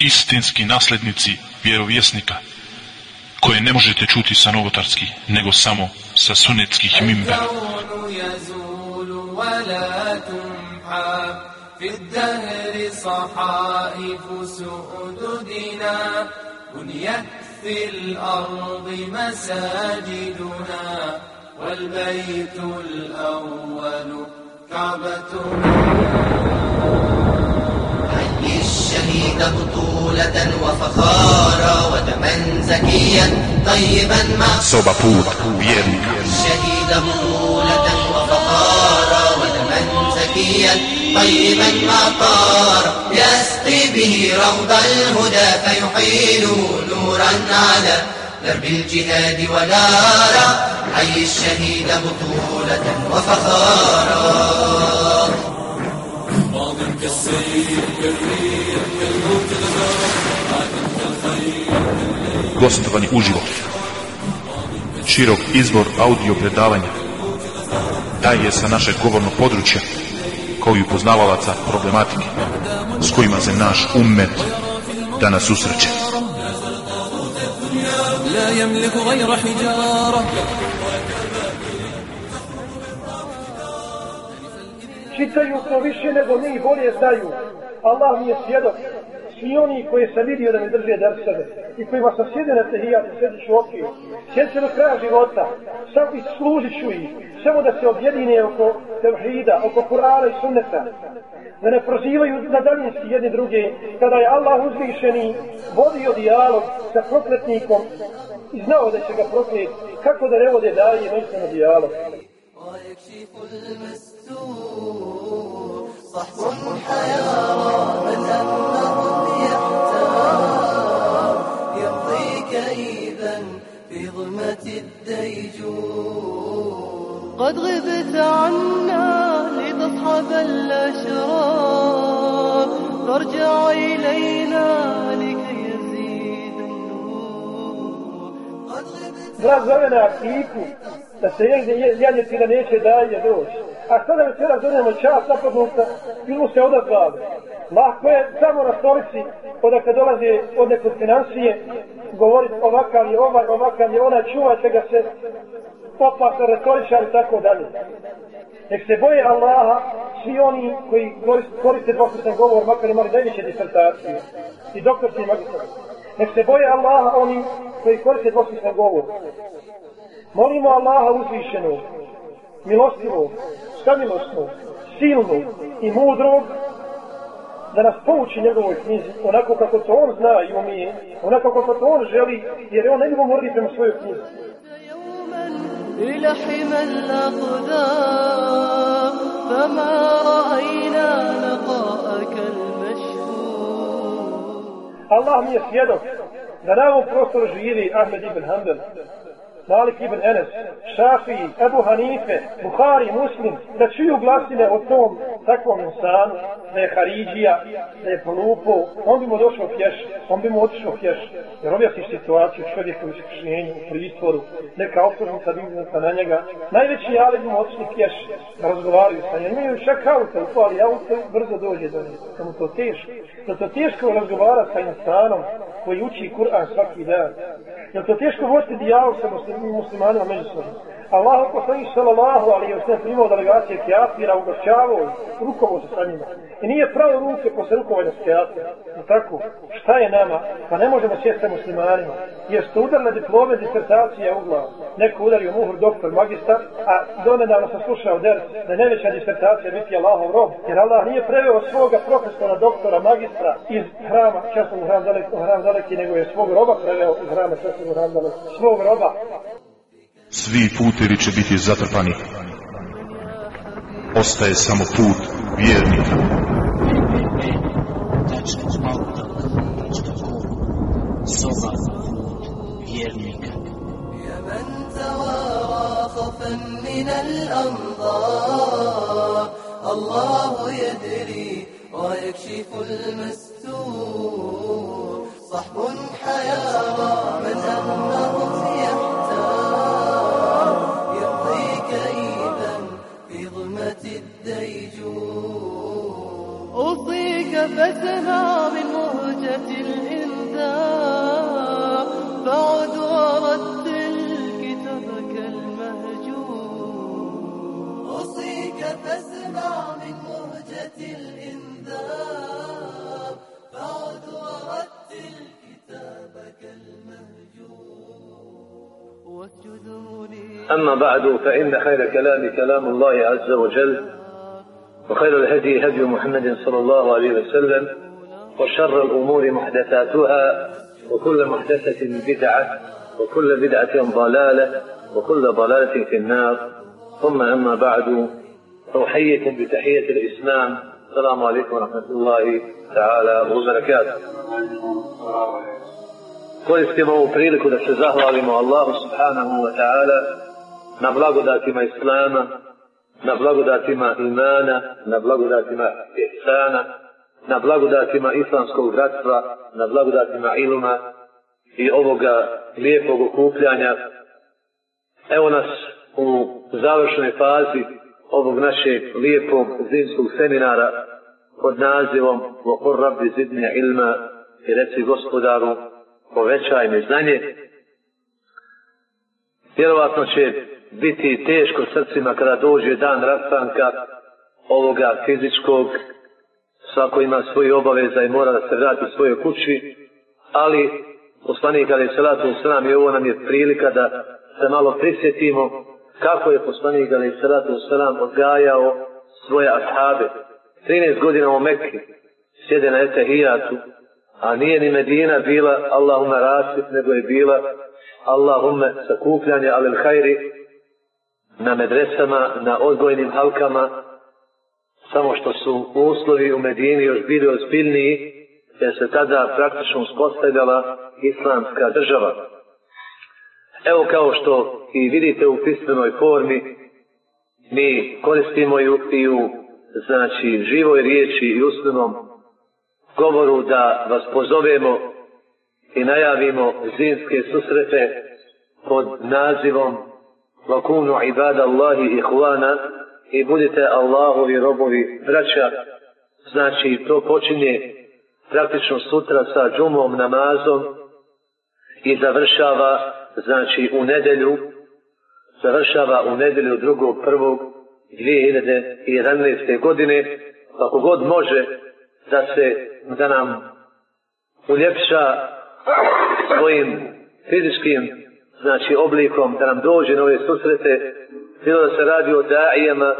istinski naslednici vjerovjesnika koje ne možete čuti sa novotarskih nego samo sa sunetskih mimbera في الدهر صحائف سؤددنا بنيت في الأرض مساجدنا والبيت الأول كعبتنا حي الشهيد بطولة وفخارا ودما زكيا طيبا بوت الشهيد بطولة وفخارا ودما زكيا طيبا ما طار. يسقي به روض الهدى فيحيل نورا على درب الجهاد ونارا. حي الشهيد بطولة وفخارا. Gostovanje uživo. Širok izbor audio predavanja daje sa našeg govornog područja kao i upoznavalaca problematike s kojima se naš ummet danas susreće. Čitaju to više nego mi bolje znaju. Allah mi je svjedok svi oni koji sam vidio da mi drže dersove i kojima sam sjedio na tehijat i sjediš u okiju, sjedio se do kraja života, sam i služit ću ih, samo da se objedine oko tevhida, oko Kur'ana i sunneta, da ne prozivaju na daljinski jedni druge, kada je Allah uzvišeni vodio dijalog sa prokletnikom i znao da će ga proklet, kako da ne vode dalje međusobno dijalog. ويكشف المستور. صحب حيارى من أمره ظلمة الديجور. قد غبت عنا لتصحب الأشرار. فارجع إلينا لكي يزيد النور. قد غبت Brat zove da se da se janjetina neće dalje doći. A sada večera zovemo čas napadnuta, ili mu se odazvali. Lako je samo na stolici, odakle dolaze od nekog financije, govoriti ovakav je ovaj, ovakav je ona, čuvajte ga se opasno retoričar i tako dalje. Nek se boje Allaha svi oni koji koriste dvosmišljen govor, makar imali najveće disertacije i doktorski magistar. Nek se boje Allaha oni koji koriste dvosmišljen govor. Molimo Allaha uzvišenog, milostivog, samilosnog, silnog i mudrog da nas pouči njegovoj knjizi onako kako to on zna i umije, onako kako to on želi, jer on ne bi morali prema svojoj knjizi. إلى حمى الأقدام فما رأينا لقاءك المشهور الله mi je svjedok da na ovom prostoru živi Ahmed ibn Hanbel Malik ibn Enes, Šafi, Ebu Hanife, Buhari, Muslim, da čuju glasine o tom takvom insanu, da je Haridžija, da je polupo, on bi mu došao pješ, on bi mu otišao pješ. Jer objasniš situaciju čovjeka u iskušenju, u pritvoru, neka optužnica biznesna na njega. Najveći jali bi mu otišli pješ, da razgovaraju sa njim. Imaju čak auto, upali auto, brzo dođe do njega. Da mu to teško. Da to teško razgovara sa insanom koji uči Kur'an svaki dan. Jel to teško voditi dijalog sa muslimanima međusobno? Allah poslanik sallallahu alaihi wa sallam primao delegacije kjafira, ugošćavao i rukovo se sa njima. I nije pravo ruke posle rukovanja s kjafira. No tako, šta je nama? Pa ne možemo sjeti sa muslimanima. Jeste udarne diplome, disertacije u glavu. Neko udario muhur doktor, magistar, a donedavno sam slušao der da je najveća disertacija biti Allahov rob. Jer Allah nije preveo svoga profesora, doktora, magistra iz hrama, časnog hram daleki, hram daleki, nego je svog roba preveo iz hrama, časnog hram daleki. Svog roba svi putevi će biti zatrpani. Ostaje samo put vjernika. Soba vjernika. من الأنظار الله يدري ويكشف المستور صحب حيارى من أمره كفتها من مهجة الإنذار. بعد ورتل الكتاب كالمهجور. أوصيك فاسمع من مهجة الإنذار. بعد ورتل كتابك المهجور أما بعد فإن خير كلام كلام الله عز وجل. وخير الهدي هدي محمد صلى الله عليه وسلم وشر الأمور محدثاتها وكل محدثة بدعة وكل بدعة ضلالة وكل ضلالة في النار. ثم أما بعد أحييكم بتحية الإسلام. السلام عليكم ورحمة الله تعالى وبركاته. Koristimo ovu priliku da se zahvalimo Allahu subhanahu wa ta'ala na blagodatima Islama, na blagodatima imana, na blagodatima ihsana, na blagodatima islamskog bratstva, na blagodatima iluma i ovoga lijepog okupljanja. Evo nas u završnoj fazi ovog našeg lijepog zimskog seminara pod nazivom Vokor rabbi zidnija ilma i reci gospodaru povećaj mi znanje. Vjerovatno će biti teško srcima kada dođe dan rastanka ovoga fizičkog. Svako ima svoje obaveza i mora da se vrati u svojoj kući. Ali poslanik Ali Salatu Usram i ovo nam je prilika da se malo prisjetimo kako je poslanik Ali Salatu Usram odgajao svoje ashabe. 13 godina u Mekki sjede na Etehijatu a nije ni Medina bila Allahumma rasit, nego je bila Allahumma sakupljanje alil hajri na medresama, na odgojnim halkama, samo što su uslovi u Medini još bili ozbiljniji, jer se tada praktično uspostavljala islamska država. Evo kao što i vidite u pismenoj formi, mi koristimo ju i u znači, živoj riječi i usmenom govoru da vas pozovemo i najavimo zimske susrete pod nazivom Vakunu ibada Allahi i i budite Allahovi robovi braća. Znači to počinje praktično sutra sa džumom namazom i završava znači u nedelju završava u nedelju drugog prvog 2011. godine kako god može da se da nam uljepša svojim fizičkim znači oblikom da nam dođe na ove susrete bilo da se radi o dajama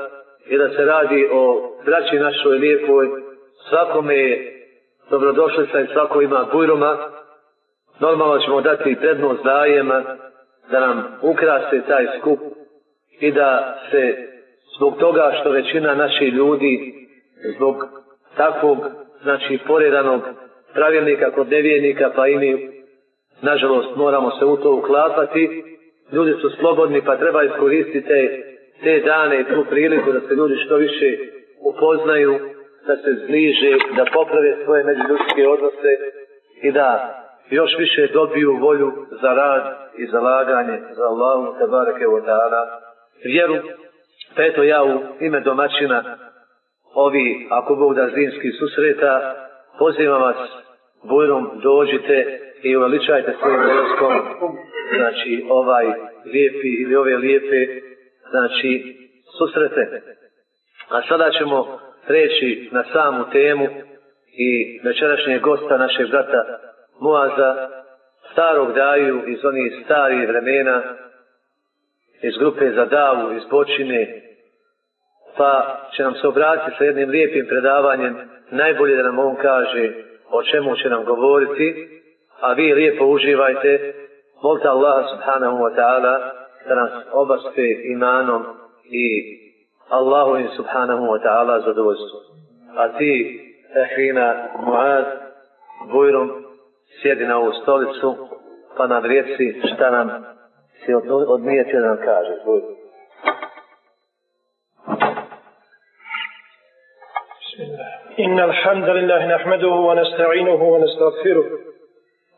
i da se radi o braći našoj lijepoj svakome je dobrodošlica i svako ima bujroma normalno ćemo dati prednost dajama da nam ukrase taj skup i da se zbog toga što većina naših ljudi zbog takvog znači poredanog pravilnika kod nevijenika, pa i mi, nažalost, moramo se u to uklapati. Ljudi su slobodni, pa treba iskoristiti te, te dane i tu priliku da se ljudi što više upoznaju, da se zbliže, da poprave svoje međuljudske odnose i da još više dobiju volju za rad i za laganje za Allahu tabareke wa ta'ala vjeru. Pa eto ja u ime domaćina ovi, ako Bog da zimski susreta, pozivam vas, bujrom dođite i uveličajte svojim dolazkom, znači ovaj lijepi ili ove lijepe, znači susrete. A sada ćemo preći na samu temu i večerašnjeg gosta našeg brata Muaza, starog daju iz onih starih vremena, iz grupe za davu, iz bočine, pa će nam se obratiti sa jednim lijepim predavanjem, najbolje da nam on kaže o čemu će nam govoriti, a vi lijepo uživajte, molite Allah subhanahu wa ta'ala da nas obaspe imanom i Allahovim subhanahu wa ta'ala zadovoljstvo. A ti, Ehrina Muaz, Bujrum, sjedi na ovu stolicu, pa nam rijeci šta nam si odmijeti da nam kaže. Bujrum. إن الحمد لله نحمده ونستعينه ونستغفره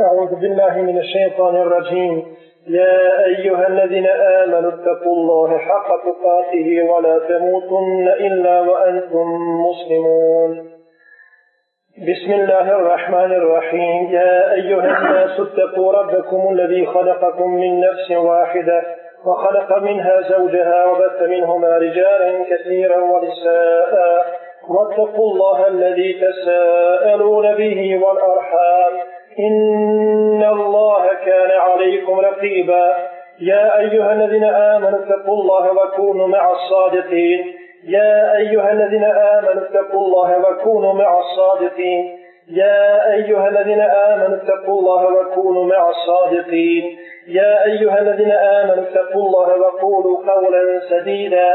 أعوذ بالله من الشيطان الرجيم. يا أيها الذين آمنوا اتقوا الله حق تقاته ولا تموتن إلا وأنتم مسلمون. بسم الله الرحمن الرحيم. يا أيها الناس اتقوا ربكم الذي خلقكم من نفس واحدة وخلق منها زوجها وبث منهما رجالا كثيرا ونساء. واتقوا الله الذي تساءلون به والأرحام. إن الله كان عليكم رقيبا. يا أيها الذين آمنوا اتقوا الله وكونوا مع الصادقين. يا أيها الذين آمنوا اتقوا الله وكونوا مع الصادقين. يا أيها الذين آمنوا اتقوا الله وكونوا مع الصادقين. يا أيها الذين آمنوا اتقوا الله وقولوا قولا سديدا.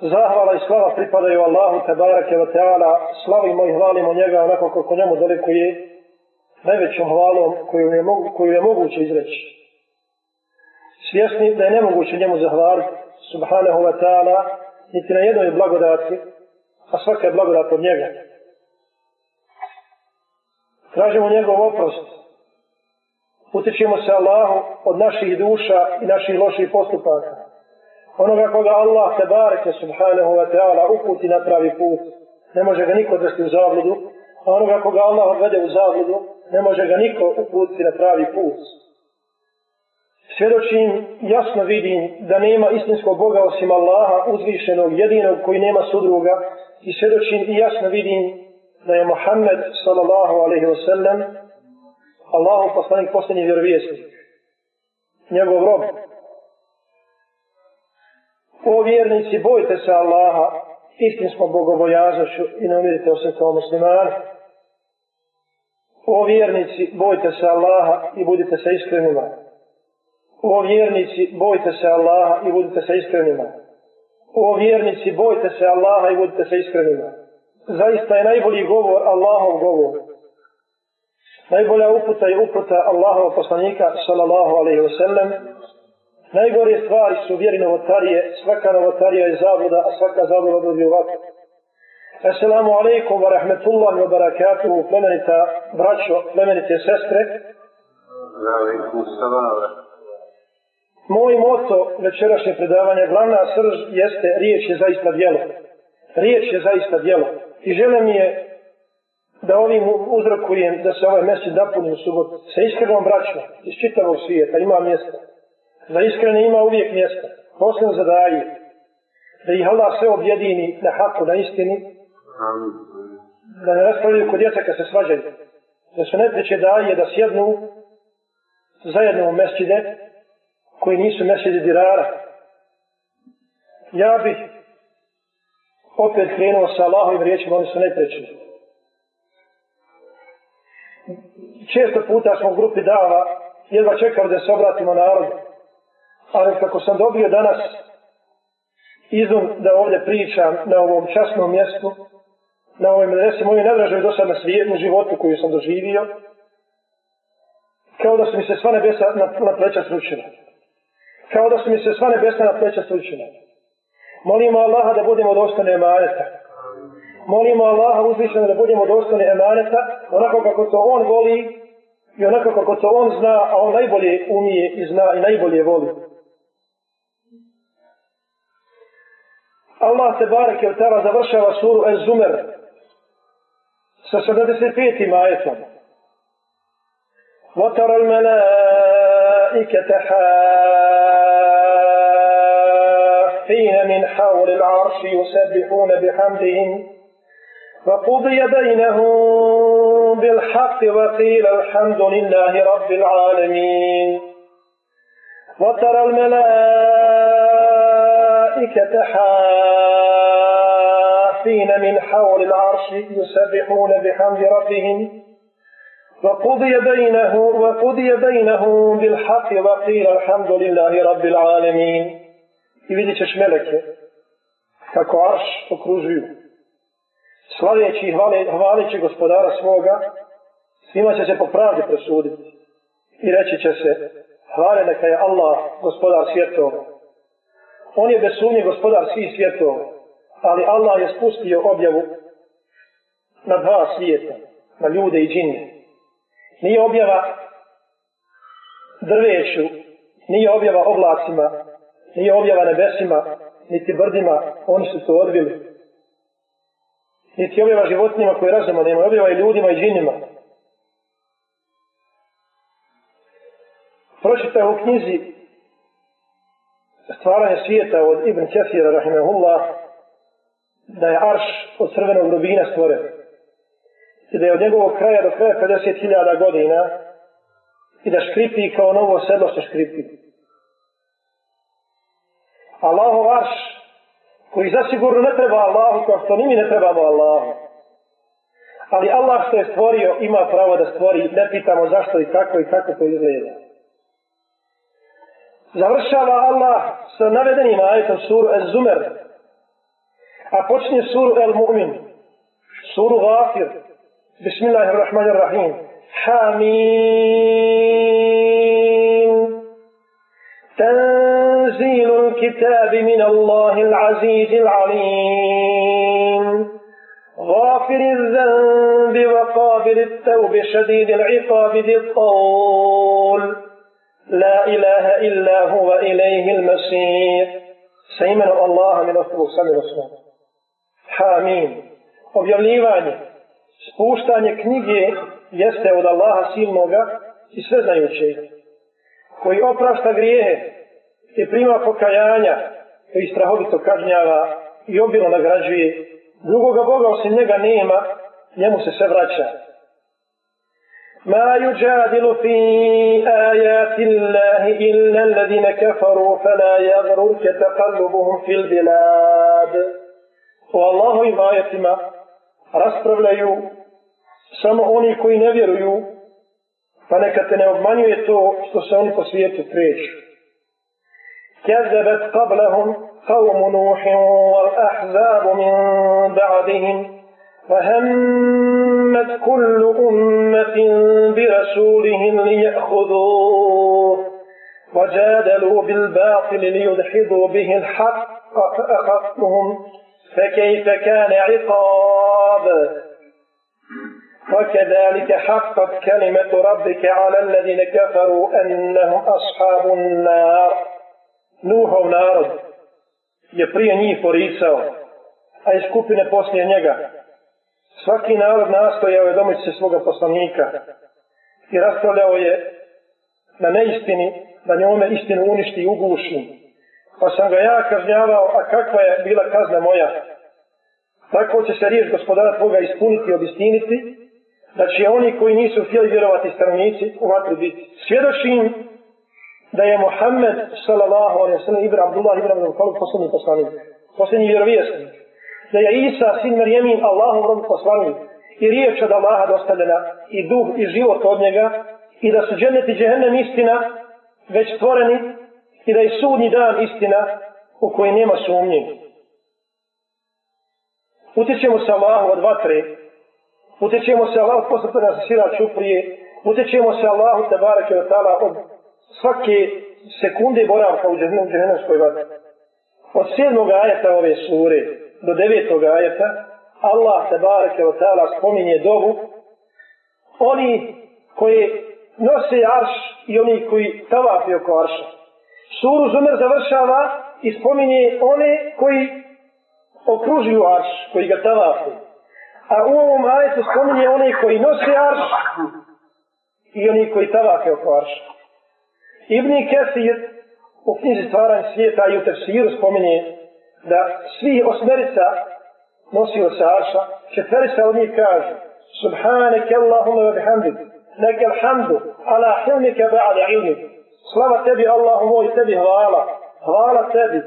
Zahvala i slava pripadaju Allahu Tebareke wa Teala. Slavimo i hvalimo njega onako kako njemu dolikuje najvećom hvalom koju je, mogu, koju je moguće izreći. Svjesni da je nemoguće njemu zahvaliti Subhanahu wa Ta'ala niti na jednoj blagodati, a svaka je blagodat od njega. Tražimo njegov oprost. Utičimo se Allahu od naših duša i naših loših postupaka. Onoga koga Allah te bareke subhanahu wa ta'ala uputi na pravi put, ne može ga niko odvesti u zabludu, a onoga koga Allah odvede u zabludu, ne može ga niko uputiti na pravi put. Svjedočim, jasno vidim da nema istinskog Boga osim Allaha, uzvišenog, jedinog koji nema sudruga. I svjedočim i jasno vidim da je Muhammed sallallahu alaihi wa sallam Allahu poslanik posljednji vjerovijesnik njegov rob o vjernici bojte se Allaha istinskom bogobojaznošću i ne umirite osim kao muslimani o vjernici bojte se Allaha i budite se iskrenima O vjernici, bojte se Allaha i budite se iskrenima. O vjernici, bojte se Allaha i budite se iskrenima. Zaista je najbolji govor Allahov govor. Najbolja uputa je uputa Allahov poslanika sallallahu alaihi wasallam. Najgore stvari su vjeri novotarije, svaka novotarija je zabluda, a svaka zabluda dođe u vatru. Assalamu alaikum wa rahmetullahi wa barakatuhu, plemenita braćo, plemenite sestre. Moj moto večerašnje predavanje, glavna srž jeste riječ je zaista djelo. Riječ je zaista djelo. I žele mi je da ovim uzrokujem da se ovaj mjesec napuni u subotu. Sa iskrenom braćom iz čitavog svijeta ima mjesta. Za iskrene ima uvijek mjesta. Posledno zadaje. Da ih Allah sve objedini na haku, na istini. Da ne raspravljaju kod djeca kad se svađaju. Da su nepreće daje da sjednu zajedno u mesčide koji nisu meseli dirara. Ja bih opet krenuo sa Allahovim riječima, oni su neprečni. Često puta smo u grupi dava, jedva čekali da se obratimo narodu. Ali kako sam dobio danas izum da ovdje pričam na ovom časnom mjestu, na ovoj medresi, moju najdražoj do sad na svijetu životu koju sam doživio, kao da su mi se sva nebesa na, na pleća sručila kao da su mi se sva nebesa na pleća sručila. Molimo Allaha da budemo dostane emaneta. Molimo Allaha uzvišeno da budemo dostane emaneta, onako kako to On voli i onako kako to On zna, a On najbolje umije i zna i najbolje voli. Allah se barek je tala završava suru El-Zumer sa 75. ajetom. وترى الملائكة حافين من حول العرش يسبحون بحمدهم وقضي بينهم بالحق وقيل الحمد لله رب العالمين وترى الملائكة حافين من حول العرش يسبحون بحمد ربهم وقضي بينه وقضي بينهم بالحق وقيل الحمد لله رب العالمين i vidjet ćeš meleke kako arš okružuju slaveći i hvale, hvaleći gospodara svoga Svima će se po pravdi presuditi. I reći će se, hvale neka je Allah gospodar svjetova. On je bez sumnje gospodar svih svjetova. Ali Allah je spustio objavu na dva svijeta, na ljude i džinje. Nije objava drveću, nije objava oblacima, nije objava nebesima, niti brdima, oni su to odbili. Niti objava životinjima koje razuma, nema objava i ljudima i džinima. Pročitaj u knjizi stvaranje svijeta od Ibn Kefira, rahimahullah, da je arš od crvenog rubina stvoren. I da je od njegovog kraja do kraja 50.000 godina i da škripi kao novo sedlo što škripi. Allahov arš koji zasigurno ne treba Allahu kao što ni mi ne trebamo Allahu. Ali Allah što je stvorio ima pravo da stvori, ne pitamo zašto i kako i kako to izgleda. Završava Allah sa navedenim ajetom suru Ez-Zumer, a počinje suru El-Mu'min, suru Ghafir, Bismillahirrahmanirrahim, Hamim, تنزيل الكتاب من الله العزيز العليم غافر الذنب وقابل التوب شديد العقاب ذي الطول لا إله إلا هو إليه المسير سيمن الله من أصل سمي رسول حامين objavljivanje, spuštanje knjige jeste od Allaha silnoga i sveznajućeg, koji oprašta grijehe i prima pokajanja, koji strahovito kažnjava i obilo nagrađuje, drugoga Boga osim njega nema, njemu se sve vraća. ما يجادل في آيات الله إلا الذين كفروا فلا يغررك تقلبهم في البلاد. والله ima ajetima raspravljaju samo oni koji ne vjeruju pa neka te ne obmanjuje to što se كذبت قبلهم قوم نوح والأحزاب من بعدهم. وهمت كل أمة برسولهم ليأخذوه وجادلوا بالباطل ليدحضوا به الحق فأخذتهم فكيف كان عقاب وكذلك حقت كلمة ربك على الذين كفروا أنهم أصحاب النار Nuhov narod je prije njih porisao, a njega. Svaki narod nastojao je domoći se svoga poslanika i raspravljao je na neistini, da njome istinu uništi i uguši. Pa sam ga ja kažnjavao, a kakva je bila kazna moja? Tako će se riješ gospodara tvoga ispuniti i obistiniti, da će oni koji nisu htjeli vjerovati stranici u vatru biti. Svjedočim da je Muhammed sallallahu alaihi sallam Ibra Abdullah Ibra Abdullah Kalub posljednji poslanik, posljednji vjerovijesnik. Da je Isa sin Marijemin Allahom rob poslanik i riječ od Allaha dostavljena i duh i život od njega i da su džennet i džehennem istina već stvoreni i da je sudnji dan istina u kojoj nema sumnje. Utječemo se Allahu od vatre, utječemo se Allahu posle nas sira čuprije, utječemo se Allahu te barake od tala od svake sekunde boravka u džehennemskoj vatri. Od sedmog ajeta ove sure do devetog ajeta Allah se bareke o tala spominje dovu oni koji nose arš i oni koji tavafi oko arša. Suru Zumer završava i spominje one koji okružuju arš, koji ga tavafi. A u ovom ajetu spominje one koji nose arš i oni koji tavafi oko arša. Ibn Kesir u knjizi stvaranja svijeta i u tefsiru spominje da svi osmerica nosio se arša, četverica od njih kažu Subhaneke Allahumma wa bihamdik, neke alhamdu, ala hilnike ba'ala ilmik. Slava tebi Allahu moj, tebi hvala, hvala tebi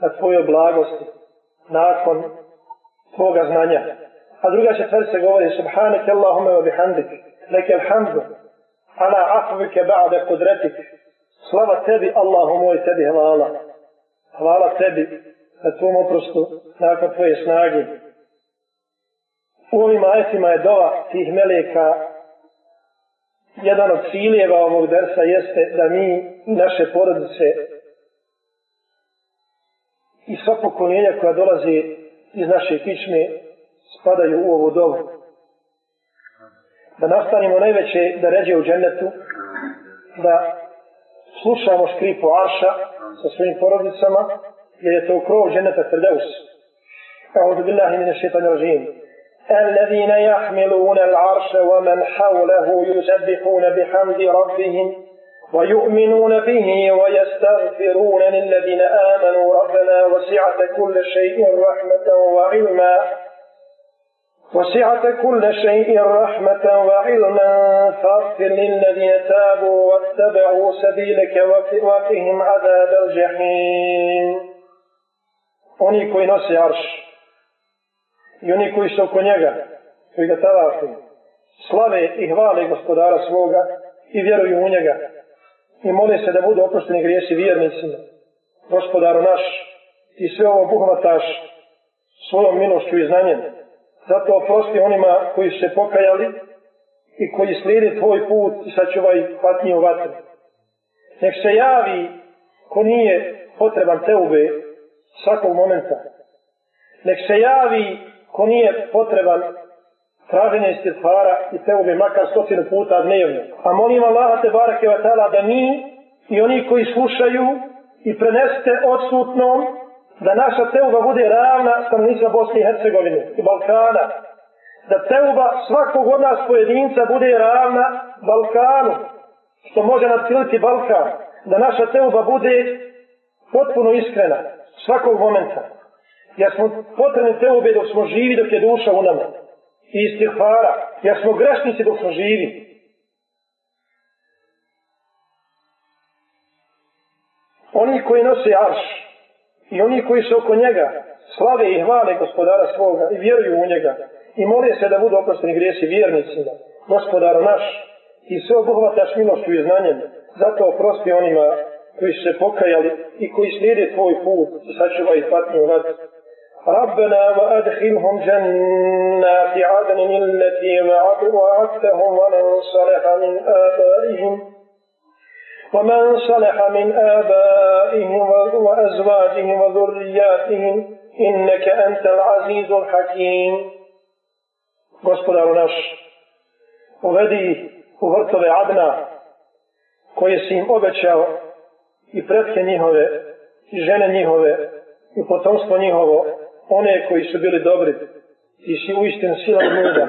na tvojoj blagosti, nakon tvoga znanja. A druga četverica govori Subhaneke Allahumma wa bihamdik, neke alhamdu, ala afvike ba'da kudretik, Slava tebi, Allahu moj, tebi hvala. Hvala tebi na tvom oprostu nakon tvoje snage. U ovim ajetima je dova tih meleka jedan od ciljeva ovog dersa jeste da mi naše porodice i sva pokoljenja koja dolaze iz naše kičme spadaju u ovu dovu. Da nastanimo najveće da ređe u džennetu, da slušamo škripu Arša sa svojim porodicama, krov dženneta Firdaus. أعوذ بالله من الشيطان الرجيم. الذين يحملون العرش ومن حوله يسبحون بحمد ربهم ويؤمنون به ويستغفرون للذين آمنوا. ربنا وسعت كل شيء رحمة وعلما. وسعت كل شيء رحمة وعلما. فاغفر للذين تابوا واتبعوا سبيلك وقهم عذاب الجحيم. Oni koji nose arš i oni koji su oko njega, koji ga tavafu, slave i hvale gospodara svoga i vjeruju u njega i mole se da budu oprošteni grijesi vjernicima. Gospodaru naš, ti sve ovo buhvataš svojom milošću i znanjem. Zato oprosti onima koji su se pokajali i koji slijede tvoj put i sačuvaj patnije u vatru. Nek se javi ko nije potreban teube svakog momenta. Nek se javi ko nije potreban traženje istirfara i teube makar stotinu puta dnevno. A molim Allaha te barake wa ta'ala da mi i oni koji slušaju i preneste odsutnom da naša teuba bude ravna stanovnicima Bosne i Hercegovine i Balkana. Da teuba svakog od nas pojedinca bude ravna Balkanu, što može nadkriliti Balkan. Da naša teuba bude potpuno iskrena svakog momenta. Ja smo potrebni teube dok smo živi, dok je duša u nama. I istihvara. Ja smo grešnici dok smo živi. Oni koji nose arš i oni koji su oko njega slave i hvale gospodara svoga i vjeruju u njega i mole se da budu oprosteni grijesi vjernicima, gospodaru naš, i sve obuhvataš milošću i znanjem, zato oprosti onima koji su se pokajali i koji slijede tvoj put i sačuvaj patnju nad ربنا وأدخلهم جنات عدن التي وعدتهم ومن صلح من آبائهم ومن صلح من آبائهم وأزواجهم وذرياتهم إنك أنت العزيز الحكيم Gospodaru naš, uvedi u vrtove Adna, koje si im obećao i pretke njihove, i žene njihove, i potomstvo njihovo, one koji su bili dobri, ti si u istin sila i muda.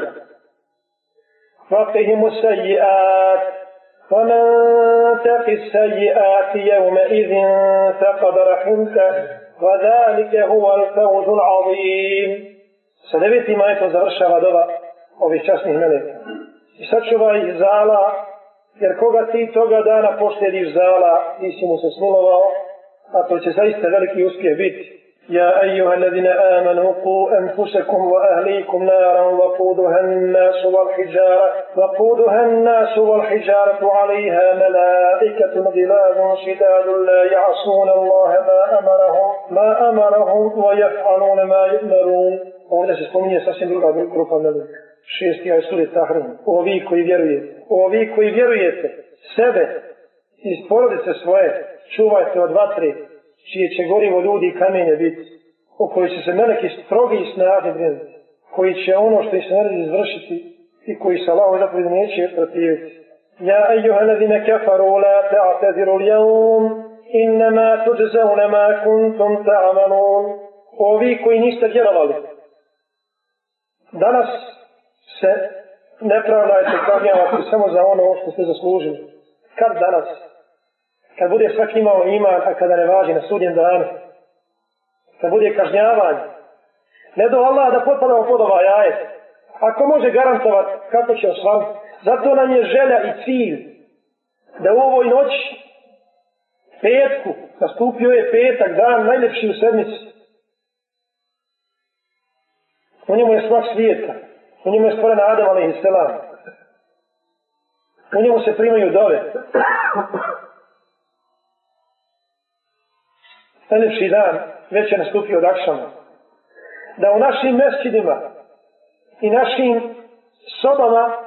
Vaqihimu sajiat, ومن تق السيئات يومئذ فقد رحمته وذلك هو الفوز العظيم sa devetim ajetom završava doba ovih časnih meleka. I sačuvaj ih zala, jer koga ti toga dana posljediš zala, ti si mu se smilovao, a to će zaista veliki uspjeh biti. يا أيها الذين آمنوا قوا أنفسكم وأهليكم نارا وقودها الناس والحجارة وقودها الناس والحجارة عليها ملائكة غلاظ شداد لا يعصون الله ما أمرهم ما أمرهم ويفعلون ما يؤمرون Ovdje se spominje sasvim druga grupa. Šesti aj suri Tahrim. Ovi koji vjerujete. Ovi koji vjerujete sebe iz porodice svoje čuvajte od vatre čije će gorivo ljudi i kamenje biti, o koji će se meleki strogi i snažni brinuti, koji će ono što ih se naredi izvršiti i koji se Allah zapovedi neće protiviti. Ja ejuha ladine kafaru la ta'tadiru l'javum, innama tuđzauna ma kuntum ta'amalun. Ovi koji niste vjerovali, danas se nepravda je kažnjavati samo za ono što ste zaslužili. Kad danas? kad bude svaki imao iman, a kada ne važi na sudjem danu, kad bude kažnjavanje, ne do Allah da potpadamo pod ovaj ajet. Ako može garantovat kako će osvamiti, zato nam je želja i cilj da u ovoj noći, petku, nastupio je petak, dan najljepši u sedmici. U njemu je svak svijeta. U njemu je stvoren Adam, ali i selam. U njemu se primaju dove najljepši dan već je nastupio od Akšama. Da u našim mesčidima i našim sobama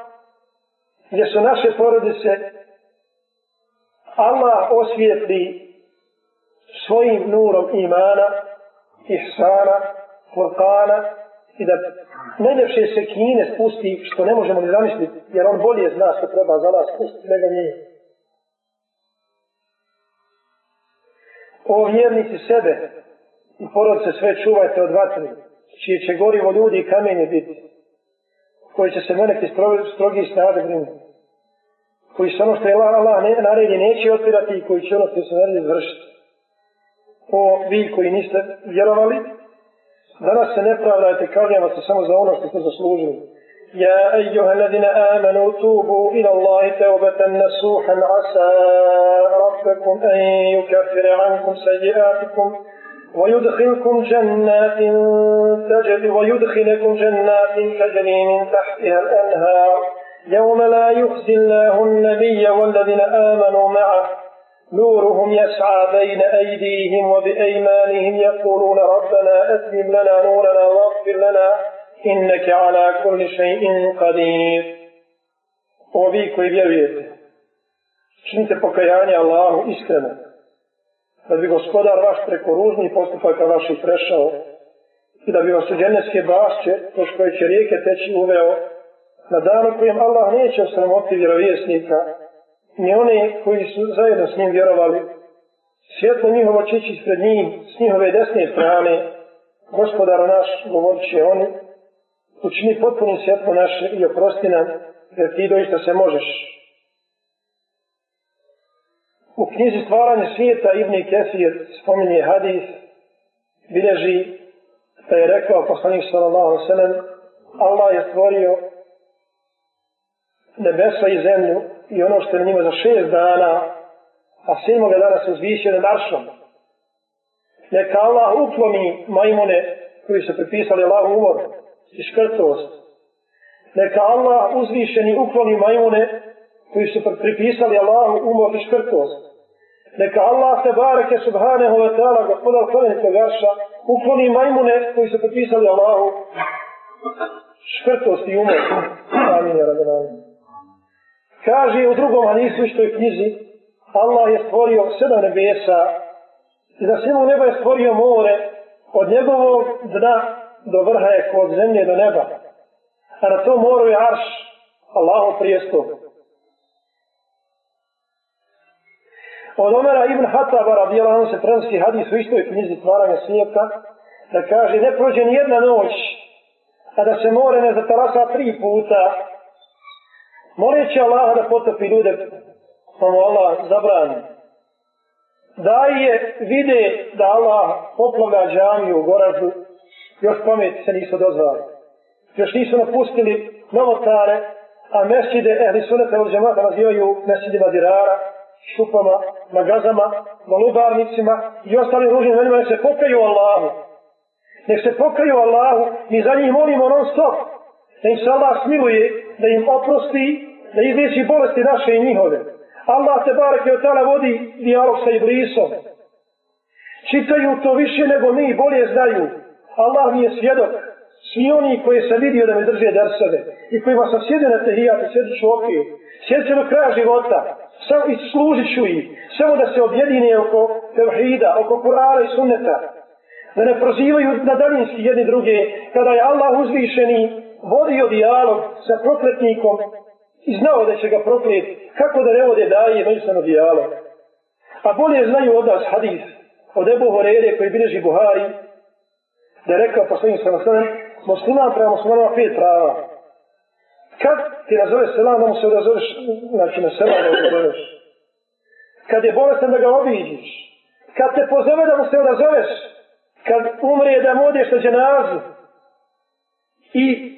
gdje su naše porodice Allah osvijetli svojim nurom imana, ihsana, furkana i da najljepše se kine spusti što ne možemo ni zamisliti jer on bolje zna što treba za nas spustiti nego nije. O vjernici sebe i porodice sve čuvajte od vatre, čije će gorivo ljudi i kamenje biti koji će se meneti strogi snade brinuti koji se ono što je Allah ne, naredi neće otpirati i koji će ono što se naredi zvršiti. O vi koji niste vjerovali, danas se ne pravdajte, kažnjava se samo za ono što ste zaslužili. يا أيها الذين آمنوا توبوا إلى الله توبة نسوحا عسى ربكم أن يكفر عنكم سيئاتكم ويدخلكم جنات تجري ويدخلكم جنات تجري من تحتها الأنهار يوم لا يخزي الله النبي والذين آمنوا معه نورهم يسعى بين أيديهم وبأيمانهم يقولون ربنا أتمم لنا نورنا واغفر لنا إنك على كل شيء قدير Ovi koji vjerujete, činite pokajanje Allahu iskreno, da bi gospodar vaš preko ružnih postupaka vaših prešao i da bi vas u dženevske bašće, kroz koje će rijeke teći, uveo na danu kojem Allah neće osramoti vjerovjesnika, ni one koji su zajedno s njim vjerovali, svjetlo njihovo čeći ispred njih, s njihove desne strane, gospodar naš, govorit će oni, učini potpuno svjetlo naše i oprosti nam, jer ti doista se možeš. U knjizi stvaranje svijeta Ibni Kesir spominje hadis, bilježi da je rekao poslanik sallallahu sallam, Allah je stvorio nebesa i zemlju i ono što je na njima za šest dana, a sedmoga dana se uzvišio na aršom. Neka Allah ukloni majmune koji su pripisali Allahu umor i škrtost. Neka Allah uzvišeni ukloni majmune koji su pripisali Allahu umor i škrtost. Neka Allah te bareke subhanahu wa ta'ala gospodar klanetog arša ukloni majmune koji su pripisali Allahu škrtost i umor. Amin. Kaže u drugom hadisu što je knjizi, Allah je stvorio sedam nebesa i za svemu neba je stvorio more od njegovog dna do vrha je kod zemlje do neba. A na tom moru je arš Allahu prijesto. Od Omera ibn Hataba radijela on se prenosi hadis u istoj knjizi stvaranja svijeta da kaže ne prođe ni jedna noć a da se more ne zatarasa tri puta moleći Allaha da potopi ljude, pa mu Allah zabrani. Da je vide da Allah poplavlja džamiju u Goražu, još pamet se nisu dozvali. Još nisu napustili novotare, a mesčide ehli sunata od džemata nazivaju mesčidima dirara, šupama, magazama, malubarnicima i ostalim ružnim venima, nek se pokaju Allahu. Nek se pokaju Allahu, mi za njih molimo non stop, da im se Allah smiluje, da im oprosti, da izliječi bolesti naše i njihove. Allah te barek je od vodi dijalog sa Iblisom. Čitaju to više nego mi bolje znaju. Allah mi je svjedok. Svi oni koji sam vidio da me drže dersove i kojima sam sjedio na tehijat i sjedit ću okej. Sjedit ću do kraja života. Samo i služit ću ih. Samo da se objedine oko tevhida, oko Kur'ana i sunneta. Da ne prozivaju na daljinski jedni druge. Kada je Allah uzvišeni vodio dijalog sa prokletnikom i znao da će ga proklijeti, kako da ne vode daje međusobno dijalog. A bolje znaju od nas hadis od Ebu Horere koji bilježi Buhari, da je rekao poslednjim sam osnovim, musliman prema muslimanima pet prava. Kad ti nazoveš selam, da mu se odazoveš, znači na selam da odazoveš. Kad je bolestan da ga obiđiš. Kad te pozove da mu se odazoveš. Kad umre da mu odeš na dženazu. I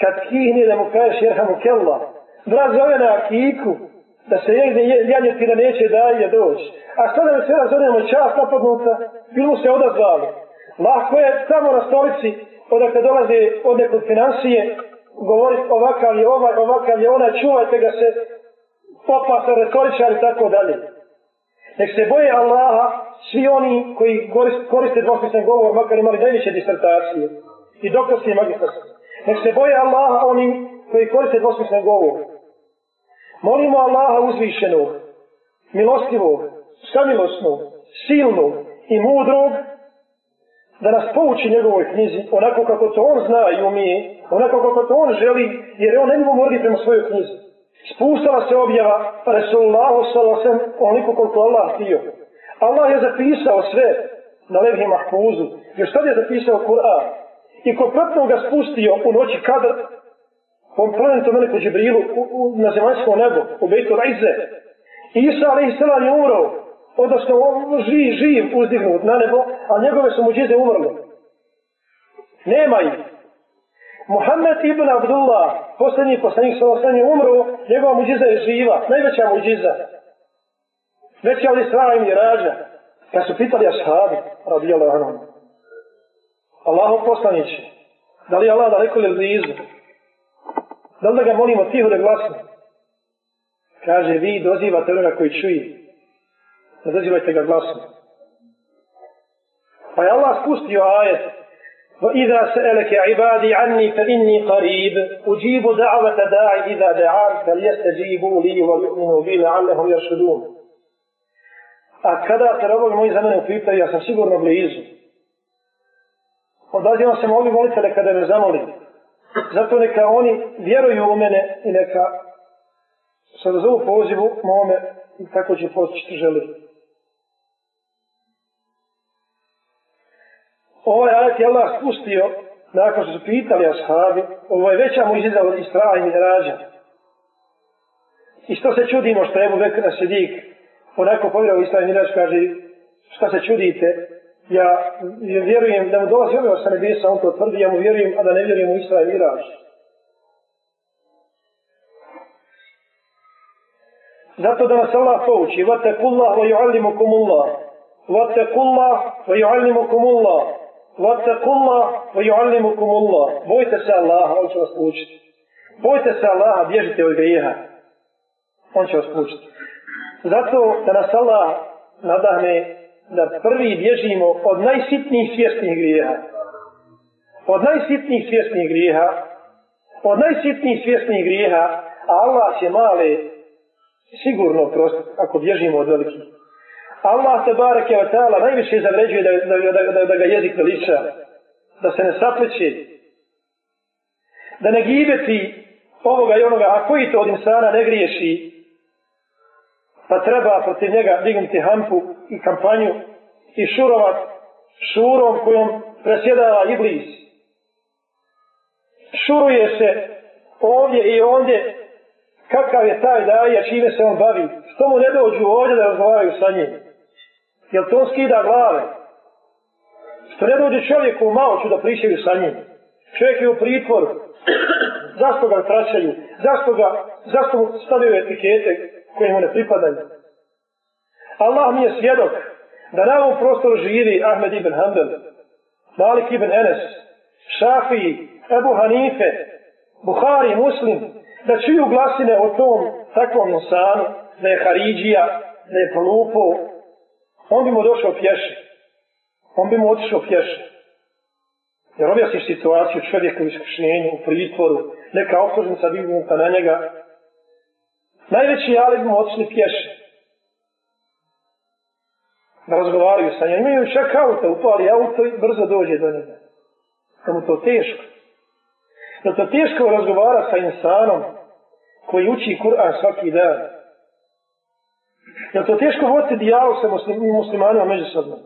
kad kihne da mu kažeš jerhamu kella, brat zove na akiku, da se jede janjetina neće dalje doći. A što da se razvodimo čast napadnuta, bilo se odazvali. Lahko je tamo na stolici, odakle dolaze od nekog financije, govoriti ovakav je ovaj, ovakav je onaj, čuvajte ga se, opasno retoričar i tako dalje. Nek se boje Allaha, svi oni koji koriste dvosmislen govor, makar imali najviše disertacije i doktorske magistarske. Nek se boje Allaha oni koji koriste dvosmislen govor. Molimo Allaha uzvišenog, milostivog, samilosnog, silnog i mudrog, da nas pouči njegovoj knjizi onako kako to on zna i umije, onako kako to on želi, jer je on ne mogu prema svojoj knjizi. Spustala se objava Resulullahu sallam onoliko koliko Allah htio. Allah je zapisao sve na levhi mahfuzu. Još sad je zapisao Kur'an. I kompletno ga spustio u noći kadr po planetu Meliku Džibrilu u, u, na zemaljsko nebo, u Bejtu Rajze. Isa a.s. je umro, odnosno živ, živ uzdignut na nebo, a njegove su muđize umrli. Nema ih. Muhammed ibn Abdullah, posljednji poslanik sa osam je umro, njegova muđiza je živa, najveća muđiza. Veća od Isra'a i je. Kad su pitali ashabi, radijalo anhu, Allahu poslaniće, da li je Allah daleko ili blizu? Da li da ga molimo tiho da glasno? Kaže, vi dozivate onoga koji čuje. Ne dozivajte ga glasno. Pa je Allah spustio ajet, وإذا سألك عبادي عني فإني قريب أجيب دعوة داعي إذا دعان فليستجيبوا لي ويؤمنوا بي لعلهم يرشدون A kada te robovi moji za mene upitaju, ja sam sigurno blizu. Odazivam se mogu molitele kada me zamolim. Zato neka oni vjeruju u mene i neka se razovu pozivu mome i tako će postići želi. Ovaj ajet je Allah spustio nakon što su pitali ashabi, ovo je veća mu izizal od Israa i rađa. I što se čudimo što je Ebu Bekr Sidik onako povjerao u i kaže, šta se čudite, ja vjerujem da mu dolazi ovaj sa nebesa, on to tvrdi, ja mu vjerujem, a da ne vjerujem u Israa i Mirađ. Zato da nas Allah pouči, vate kullah wa ju'allimu kumullah, vate kullah wa ju'allimu kumullah, واتقوا الله ويعلمكم الله bojte se Allaha on će vas poučiti bojte se Allaha bježite od grijeha on će vas poučiti zato da nas Allah nadahne da prvi bježimo od najsitnijih svjesnih grijeha. Od najsitnijih svjesnih grijeha. Od najsitnijih svjesnih grijeha a Allah će male sigurno prostiti ako bježimo od velikih. Allah te bareke wa ta'ala najviše zavređuje da, da, da, da, da ga jezik veliča, da se ne sapleće, da ne gibeti ovoga i onoga, a koji to od insana ne griješi, pa treba protiv njega dignuti hampu i kampanju i šurovat šurom kojom presjedava iblis. Šuruje se ovdje i ondje kakav je taj daja, čime se on bavi. Što mu ne dođu ovdje da razgovaraju sa njim? Jel to skida glave? Što ne dođe čovjeku u maoću da pričaju sa njim? Čovjek je u pritvoru. Zašto ga traćaju? Zašto ga, zašto mu stavljaju etikete koje mu ne pripadaju? Allah mi je svjedok da na ovom prostoru živi Ahmed ibn Hanbel, Malik ibn Enes, Šafiji, Ebu Hanife, Buhari, Muslim, da čuju glasine o tom takvom insanu, da je Haridžija, da je polupo, on bi mu došao pješe. On bi mu otišao pješe. Jer objasniš situaciju čovjeka u iskušenju, u pritvoru, neka optužnica mu na njega. Najveći ali bi mu otišli pješe. Da razgovaraju sa njim. Imaju čak auto, upali auto i brzo dođe do njega. Da mu to teško. Da to teško razgovara sa insanom koji uči Kur'an svaki dan. Da to teško voditi dijalog sa muslim, muslimanima međusobno?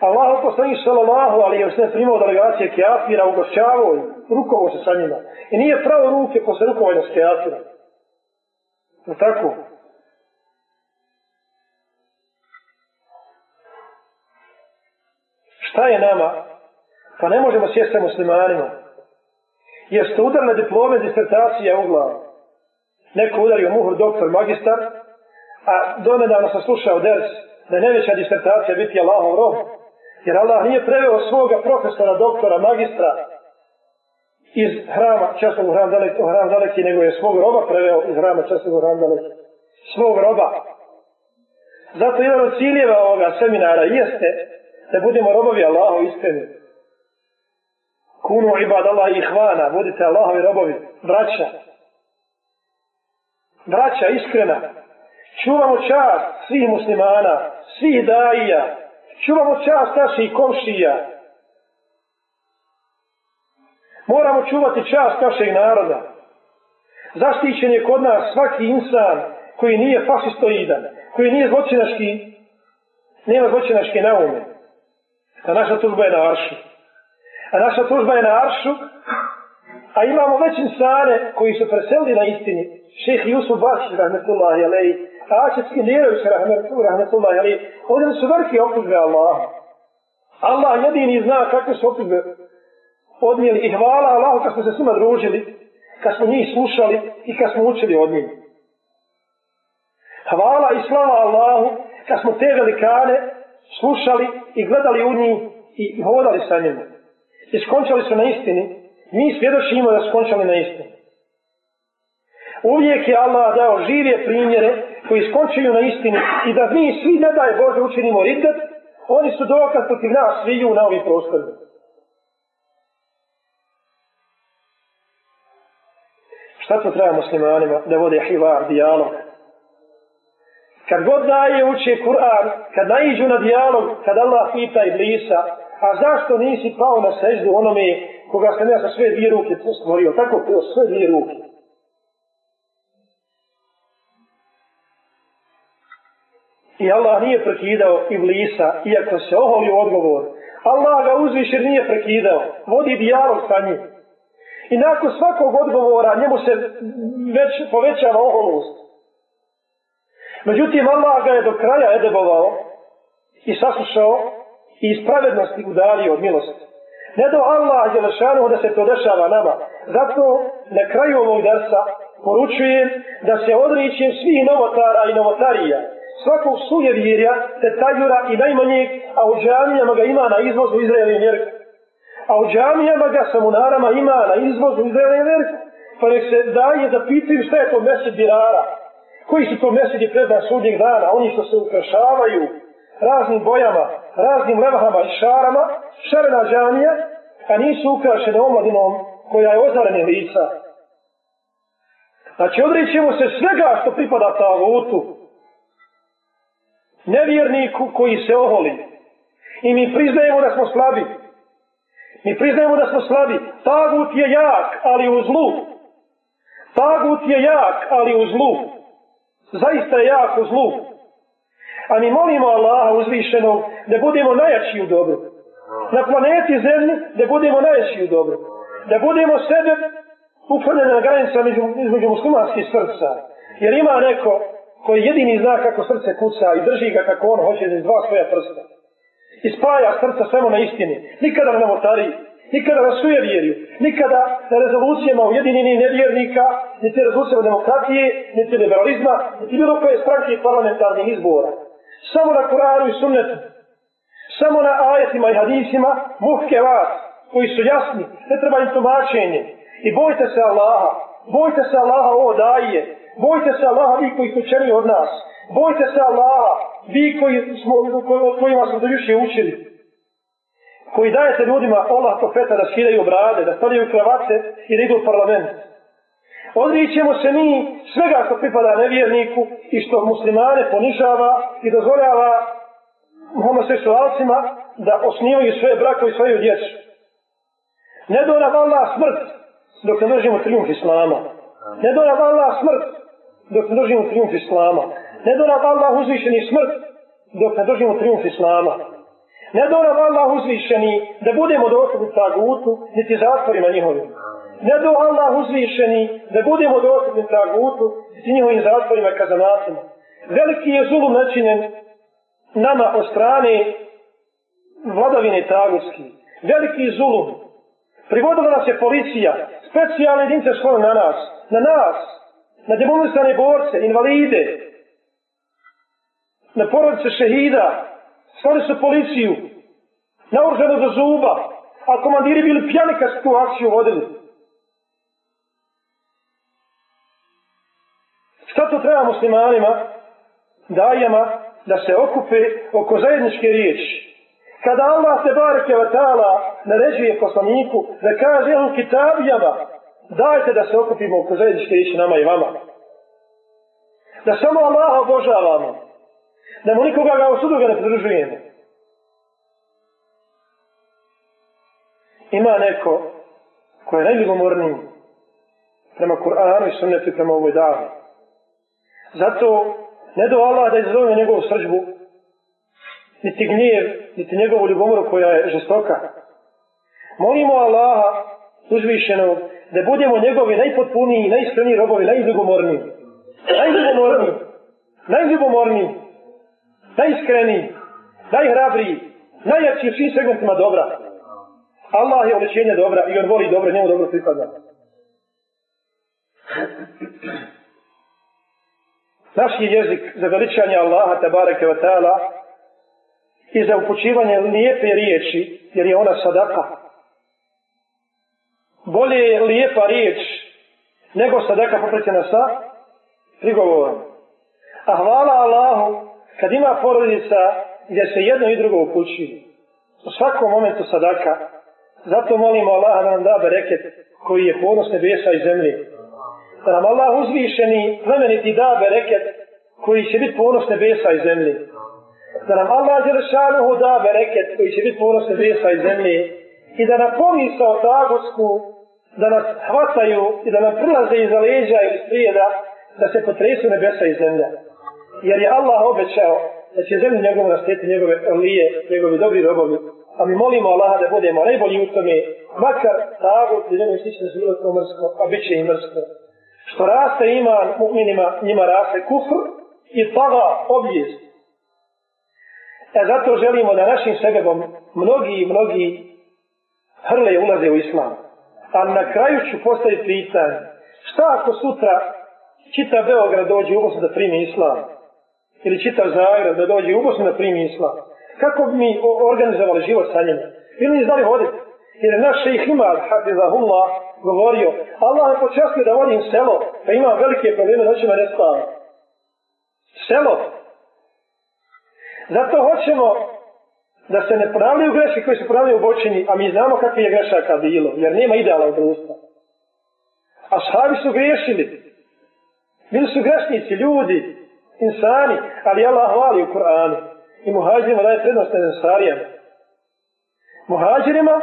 Allah poslani sallallahu ali je sve primao delegacije kjafira, ugošćavao i rukovo se sa njima. I nije pravo ruke posle rukovanja s kjafira. Je tako? Šta je nama? Pa ne možemo sjesti sa muslimanima. Jer ste udarili diplome disertacije u glavu neko udario muhur doktor magistar, a do nedavno sam slušao ders da je najveća disertacija biti Allahov rob, jer Allah nije preveo svoga profesora, doktora, magistra iz hrama časnog hram daleki, hram daleki, nego je svog roba preveo iz hrama časnog hram daleki. Svog roba. Zato jedan od ciljeva ovoga seminara jeste da budemo robovi Allahov iskreni. Kunu ibad Allah i hvana, budite Allahovi robovi, braća, braća iskrena, čuvamo čast svih muslimana, svih daija, čuvamo čast naših komšija. Moramo čuvati čast našeg naroda. Zaštićen je kod nas svaki insan koji nije fasistoidan, koji nije zločinaški, nema zločinaške naume. A naša tužba je na aršu. A naša tužba je na aršu, a imamo već insane koji su preselili na istini. Šeh Jusuf Basić, rahmetullahi alej, a Ačetski Nijerović, rahmetullahi alej, ovdje su velike optužbe Allaha. Allah jedini zna kakve su optužbe odnijeli i hvala Allahu kad smo se svima družili, kad smo njih slušali i kad smo učili od njih. Hvala i slava Allahu kad smo te velikane slušali i gledali u njih i hodali sa njima. I skončali su na istini, mi svjedočimo da skončali na istini. Uvijek je Allah dao živje primjere koji skončuju na istini i da mi svi ne daje Bože učinimo ritet, oni su dokaz protiv nas sviju na ovim prostorima. Šta to treba muslimanima da vode hivar, dijalog? Kad god daje uče Kur'an, kad naiđu na dijalog, kad Allah pita Iblisa, a zašto nisi pao na seždu onome koga sam ja sa sve dvije ruke stvorio, tako pio sve dvije ruke. I Allah nije prekidao Iblisa, iako se oholio odgovor. Allah ga uzviš jer nije prekidao, vodi dijalog sa njim. I nakon svakog odgovora njemu se već povećava oholost. Međutim, Allah ga je do kraja edebovao i saslušao i iz pravednosti udalio od milosti. Ne do Allah je lešanu da se to dešava nama. Zato na kraju ovog dersa poručujem da se odričem svih novotara i novotarija, svakog sujevjerja, te tajura i najmanjeg, a u džamijama ga ima na izvozu Izraela i Amerika. A u džamijama ga samunarama ima na izvozu Izraela i Amerika. Pa nek se daje da pitaju šta je to mesec birara. Koji su to meseci predan sudnjeg dana? Oni što se ukrašavaju raznim bojama, raznim levahama i šarama, šarena džanija, a nisu ukrašene omladinom koja je ozarene lica. Znači, odrećemo se svega što pripada tagutu. Nevjerniku koji se oholi. I mi priznajemo da smo slabi. Mi priznajemo da smo slabi. Tagut je jak, ali u zlu. Tagut je jak, ali u zlu zaista je jako zlu. A mi molimo Allaha uzvišenog da budemo najjači u dobru. Na planeti Zemlji da budemo najjači u dobru. Da budemo sebe upravljene na granica među, između muslimanskih srca. Jer ima neko koji jedini zna kako srce kuca i drži ga kako on hoće iz dva svoja prsta. I spaja srca samo na istini. Nikada ne novotariji nikada na svoje vjerju, nikada na rezolucijama ujedinjenih nevjernika, niti rezolucijama demokratije, niti liberalizma, niti bilo koje stranke i parlamentarnih izbora. Samo na Koranu i Sunnetu, samo na ajetima i hadisima, muhke vas, koji su jasni, ne treba im tumačenje. I bojte se Allaha, bojte se Allaha ovo daje, bojte se Allaha vi koji su učeni od nas, bojte se Allaha vi koji smo, kojima smo do juše učili koji dajete ljudima Allah profeta da skidaju brade, da stavljaju kravate i da idu u parlament. Odrićemo se mi svega što pripada nevjerniku i što muslimane ponižava i dozvoljava homoseksualcima da osnivaju svoje brako i svoju djecu. Ne do nam Allah smrt dok ne držimo triumf Islama. Ne do nam Allah smrt dok ne držimo triumf Islama. Ne do nam Allah uzvišeni smrt dok ne držimo triumf Islama. Ne do nam Allah uzvišeni da budemo dosadni tagutu, niti zatvorima njihovim. Ne do Allah uzvišeni da budemo dosadni tagutu, niti njihovim zatvorima kazanatima. Veliki je zulum načinjen nama od strane vladavine tagutski. Veliki zulum. Privodila nas je policija, specijalne jedinice škole na nas, na nas, na demonstrane borce, invalide, na porodice šehida, Stali su policiju, naoruženo do zuba, a komandiri bili pjani kad su tu akciju vodili. Šta to treba muslimanima, dajama, da se okupe oko zajedničke riječi? Kada Allah se bareke vatala naređuje poslaniku da kaže u kitabijama dajte da se okupimo oko zajedničke riječi nama i vama. Da samo Allaha obožavamo. Da mu nikoga ga osudu ga ne pridružujemo. Ima neko ko je najljubomorniji prema Kur'anu i sunnetu prema ovoj davi. Zato ne do Allah da izazove njegovu srđbu, niti gnjev, niti njegovu ljubomoru koja je žestoka. Molimo Allaha uzvišenog da budemo njegovi najpotpuniji, najiskreniji robovi, najljubomorniji. Najljubomorniji. Najljubomorniji najiskreni, Najhrabriji. Najjači u svim segmentima dobra. Allah je ulećenje dobra i on voli dobro, njemu dobro pripada. Naš je jezik za veličanje Allaha tabareke wa ta'ala i za upućivanje lijepe riječi, jer je ona sadaka. Bolje je lijepa riječ nego sadaka popretjena sa prigovorom. A hvala Allahu kad ima porodica gdje se jedno i drugo upućuju, U svakom momentu sadaka. Zato molimo Allaha da nam da bereket koji je ponos nebesa i zemlje da nam Allah uzvišeni plemeniti da bereket koji će biti ponos nebesa i zemlje. Da nam Allah Đelešanuhu da bereket koji će biti ponos nebesa i zemlje i da nam pomisao tagosku da nas hvataju i da nam prilaze iza leđa i iz prijeda, da se potresu nebesa i zemlja. Jer je Allah obećao da će zemlju njegovu nasteti njegove lije, njegovi dobri robovi. A mi molimo Allaha da budemo najbolji u tome, makar tagot i njegove slične životno mrsko, a bit će i mrsko što raste iman mu'minima, njima raste kufr i tava obijest. E zato želimo da našim sebebom mnogi i mnogi hrle ulaze u islam. A na kraju ću postaviti pitanje, šta ako sutra čita Beograd dođe u da primi islam? Ili čita Zagreb da dođe u Bosnu da primi islam? Kako bi mi organizovali život sa njima? Ili mi znali hoditi? Jer naš šejh ima, hafizahullah, govorio, Allah je počastio da vodim selo, pa ima velike probleme, da ćemo ne spavam. Selo. Zato hoćemo da se ne pravljaju greške koje su pravljaju u bočini, a mi znamo kakve je grešaka bilo, jer nema ideala u društva. A sahabi su griješili. Bili su grešnici, ljudi, insani, ali Allah hvali u Kur'anu. I muhađirima daje prednost na ensarijama. Muhađirima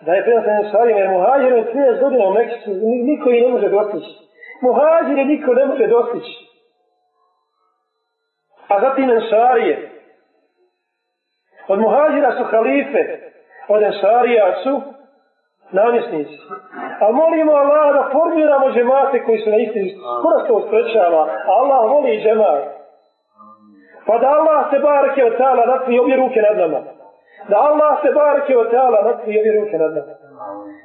daje prednost na ensarijama, jer muhađirima je 30 godina u Meksiku, niko i ne može dostići. Muhađire niko ne može dostići. A zatim ensarije. Od muhađira su halife, od ensarija su namjesnici. A molimo Allah da formiramo džemate koji su na istini. Skoro se usprečava. Allah voli džemat. Pa da Allah se barke od tala natni obje ruke nad nama da Allah se barke od tala natri obje ruke nad nama.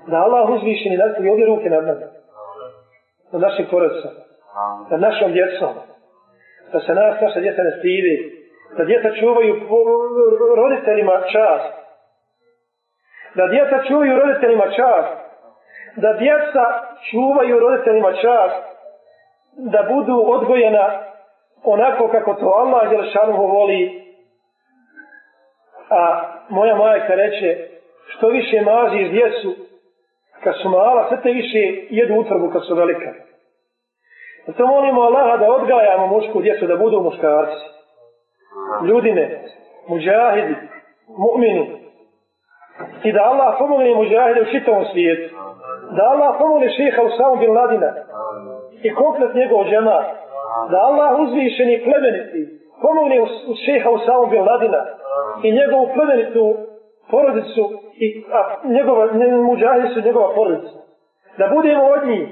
Da Allah uzvišeni natri obje ruke nad nama. Na našim porodcom. Na našom djecom. Da se nas, naša djeca ne stidi. Da djeca čuvaju roditeljima čast. Da djeca čuvaju roditeljima čast. Da djeca čuvaju roditeljima čast. Da budu odgojena onako kako to Allah Jelšanuhu voli. A moja majka reče, što više mazi iz djecu, kad su mala, sve te više jedu utrbu kad su velika. Zato molimo Allaha da odgajamo mušku djecu, da budu muškarci. Ljudine, muđahidi, mu'mini. I da Allah pomogne muđahide u čitavom svijetu. Da Allah pomoli šeha Usama bin Ladina. I komplet njegov džemat, Da Allah uzvišeni plemeniti pomogne šeha Usama bin Ladina i njegovu plemenitu porodicu i a, njegova, muđahi su njegova porodica. Da budemo od njih.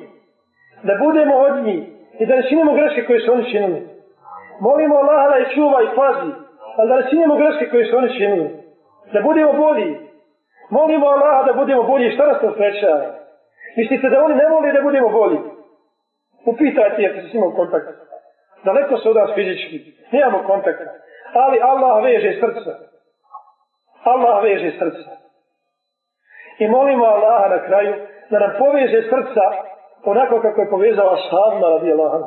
Da budemo od njih. I da ne činimo greške koje su oni činili. Molimo Allaha da je čuva i pazi. Ali da ne činimo greške koje su oni činili. Da budemo bolji. Molimo Allaha da budemo bolji. Šta nas to sprečava? Mislite da oni ne voli da budemo bolji? Upitajte jer se s njima u. Daleko su od nas fizički. Nijemo kontakta ali Allah veže srca. Allah veže srca. I molimo Allaha na kraju da nam poveže srca onako kako je povezala Ashabima radi Allaha.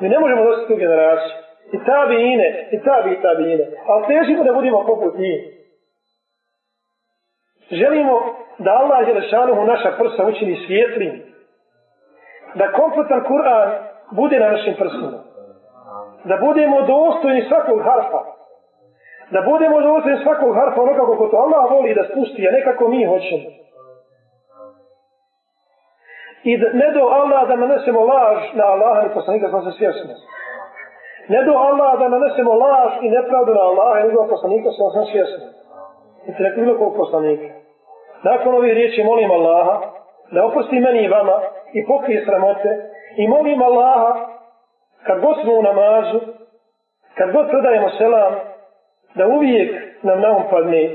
Mi ne možemo dosti tu generaciju. I tabi ine, i tabi i tabi ine. Ali težimo da budemo poput njih. Želimo da Allah je lešanuhu naša prsa učini svijetlim. Da kompletan Kur'an bude na našim prsima. da budemo dostojni svakog harfa. Da budemo dostojni svakog harfa ono kako to Allah voli da spusti, a nekako mi hoćemo. I da, ne do Allah da nanesemo laž na Allaha i poslanika sam se svjesni. Ne do Allah da nanesemo laž i nepravdu na Allaha i njegova poslanika sam se svjesni niti na bilo kog poslanika. Nakon ovih riječi molim Allaha da oprosti meni i vama i pokrije sramote i molim Allaha kad god smo u namazu, kad god predajemo selam, da uvijek nam na padne,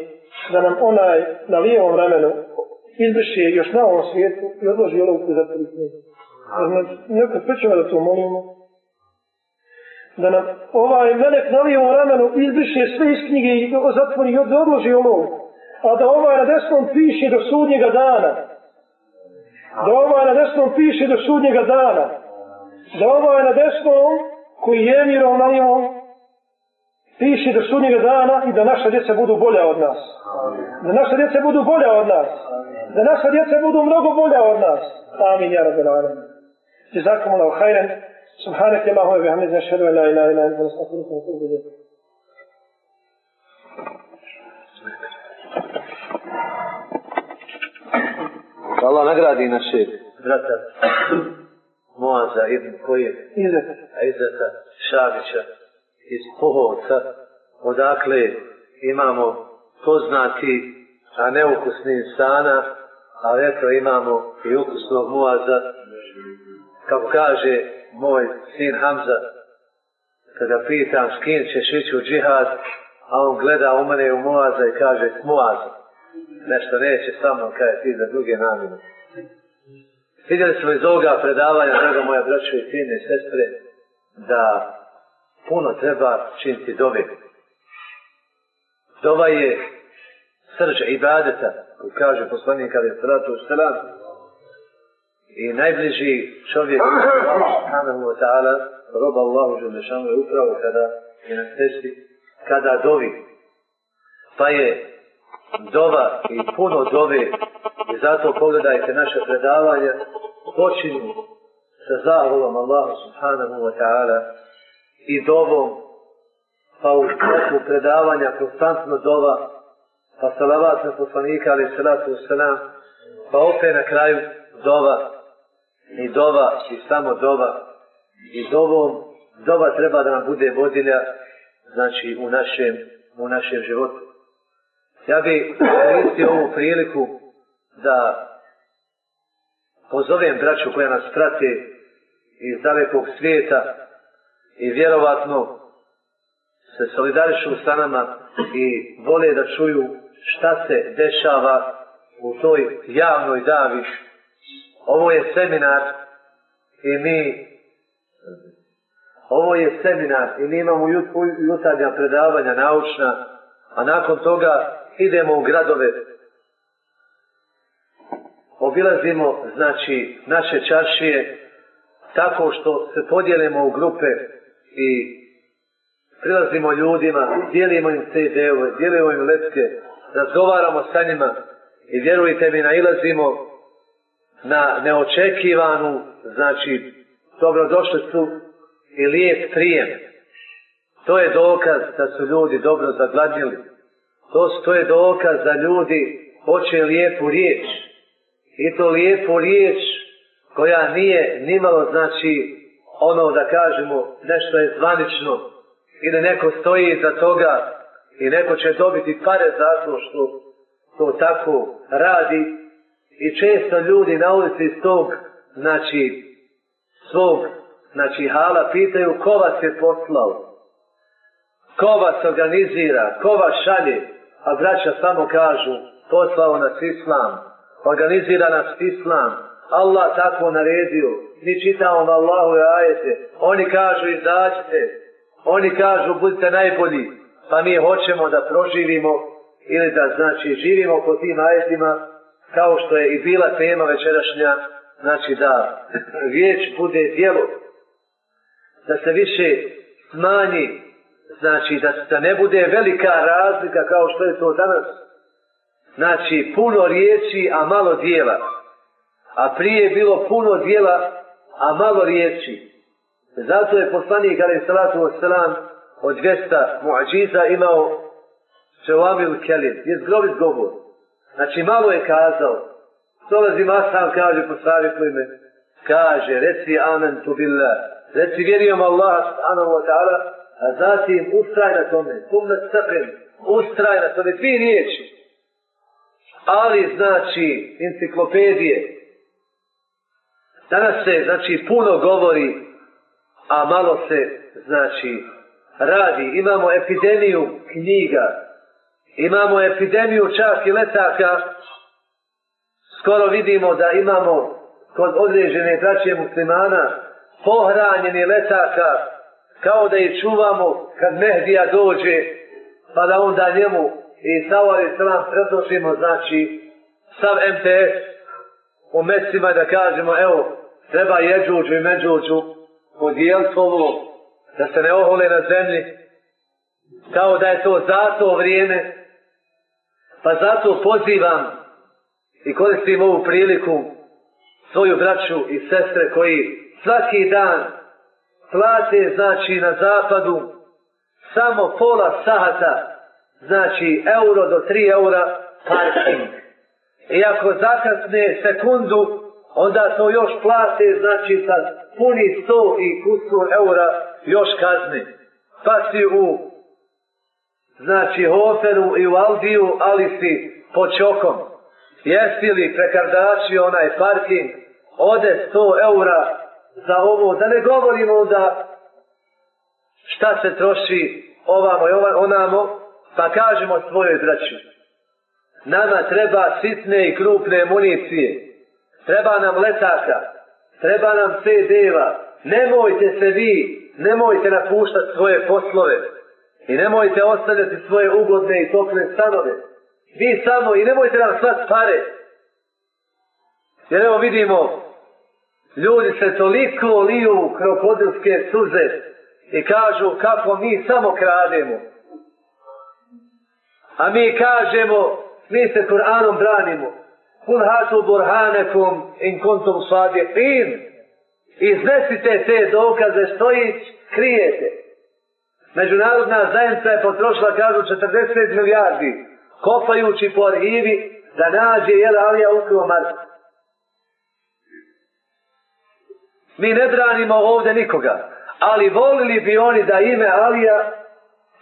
da nam onaj na lijevom ramenu izbriše još na ovom svijetu i odloži olovku za prikne. Neko pričeva da to molimo. Da nam ovaj melek na lijevom ramenu izbriše sve iz knjige i zatvori i odloži olovku. A da ovaj na desnom piše do sudnjega dana. Da ovaj na desnom piše do sudnjega dana. Da ovaj na desnom koji je mirom na lijevom piše do sudnjega dana i da naša djeca budu bolja od nas. Da naša djeca budu bolja od nas. Da naša djeca budu mnogo bolja od nas. Amin, ja rabbi l'alim. Jazakum Allah, wa bihamdi, nashhadu an la ilaha illa anta, nastaghfiruka wa natubu ilayk. Allah nagradi naše brata Moaza ibn Koje, Izeta Šabića iz Pohovca, odakle imamo poznati, a neukusni insana, a eto imamo i ukusnog Moaza, kako kaže moj sin Hamza, kada pitam s kim ćeš ići u džihad, a on gleda u mene u Moaza i kaže Moaza. Nešto neće sa mnom, kada ti za druge namine. Vidjeli smo iz ovoga predavanja, draga moja braćo i sine i sestre, da puno treba činiti dove. Dova je srž ibadeta, koji kaže poslanik ali salatu selam, i najbliži čovjek subhanahu wa ta'ala roba Allahu želešanu je upravo kada je na cesti kada dovi. Pa je dova i puno dove. I zato pogledajte naše predavanja počinju sa zahvalom Allahu subhanahu wa ta'ala i dovom pa u toku predavanja konstantno dova pa salavat na poslanika ali salatu wasalam pa opet na kraju dova i dova i samo dova. I dovom. Dova treba da nam bude vodilja znači u našem u našem životu. Ja bi koristio ovu priliku da pozovem braću koja nas prate iz dalekog svijeta i vjerovatno se solidarišu sa nama i vole da čuju šta se dešava u toj javnoj davi. Ovo je seminar i mi ovo je seminar i mi imamo jutarnja predavanja naučna, a nakon toga idemo u gradove. Obilazimo znači naše čaršije tako što se podijelimo u grupe i prilazimo ljudima, dijelimo im CD-ove, dijelimo im letke, razgovaramo sa njima i vjerujte mi, nailazimo na neočekivanu, znači, dobrodošlicu i lijep prijem. To je dokaz da su ljudi dobro zagladnili. To, to je dokaz da ljudi hoće lijepu riječ. I to lijepu riječ koja nije nimalo, znači, ono da kažemo, nešto je zvanično, ili neko stoji za toga i neko će dobiti pare za to što to tako radi i često ljudi na ulici iz tog znači svog znači hala pitaju ko vas je poslao? Ko vas organizira? Ko vas šalje? A braća samo kažu poslao nas islam. Organizira nas islam. Allah tako naredio. Mi čitamo Allahu ajete. Oni kažu izađite. Oni kažu budite najbolji, pa mi hoćemo da proživimo ili da znači živimo po tim ajetima kao što je i bila tema večerašnja, znači da riječ bude djelo, da se više smanji, znači da, da ne bude velika razlika kao što je to danas. Znači puno riječi, a malo dijela. A prije je bilo puno dijela, a malo riječi. Zato je poslanik, ali salatu wasalam, od 200 muadžiza imao Čevamil Kelim, je zgrobit govor. Znači, malo je kazao, dolazi Masam, kaže, posavjetuj me, kaže, reci amen tu billah, reci vjerujem Allah, subhanahu wa ta'ala, a zatim ustraj na tome, tumne crkven, ustraj na tome, dvije riječi. Ali, znači, enciklopedije, danas se, znači, puno govori, a malo se, znači, radi. Imamo epidemiju knjiga, imamo epidemiju čak i letaka, skoro vidimo da imamo kod određene braće muslimana pohranjeni letaka kao da ih čuvamo kad Mehdija dođe pa da onda njemu i Savari Sram predložimo znači sav MTS u mesima da kažemo evo treba jeđuđu i međuđu podijeliti ovo da se ne ohole na zemlji kao da je to zato vrijeme pa zato pozivam i koristim ovu priliku svoju braću i sestre koji svaki dan plate znači na zapadu samo pola sata znači euro do 3 eura parking. I ako zakasne sekundu onda to još plate znači sa puni 100 i kusur eura još kazne. Pa si u znači Hoferu i u Aldiju ali si po čokom jesi li prekardači onaj parking, ode 100 eura za ovo, da ne govorimo da šta se troši ovamo i onamo, pa kažemo svojoj braći. Nama treba sitne i krupne municije, treba nam letaka, treba nam CD-eva, nemojte se vi, nemojte napuštati svoje poslove i nemojte ostavljati svoje ugodne i tople stanove. Vi samo i nemojte nam slat pare. Jer evo vidimo, ljudi se toliko liju krokodilske suze i kažu kako mi samo krademo. A mi kažemo, mi se Kur'anom branimo. Kul hatu burhanekum in kuntum sadiqin. Iznesite te dokaze što ih krijete. Međunarodna zajednica je potrošila, kažu, 40 milijardi kopajući po arhivi da nađe jel Alija ukrio Marku. Mi ne branimo ovde nikoga, ali volili bi oni da ime Alija,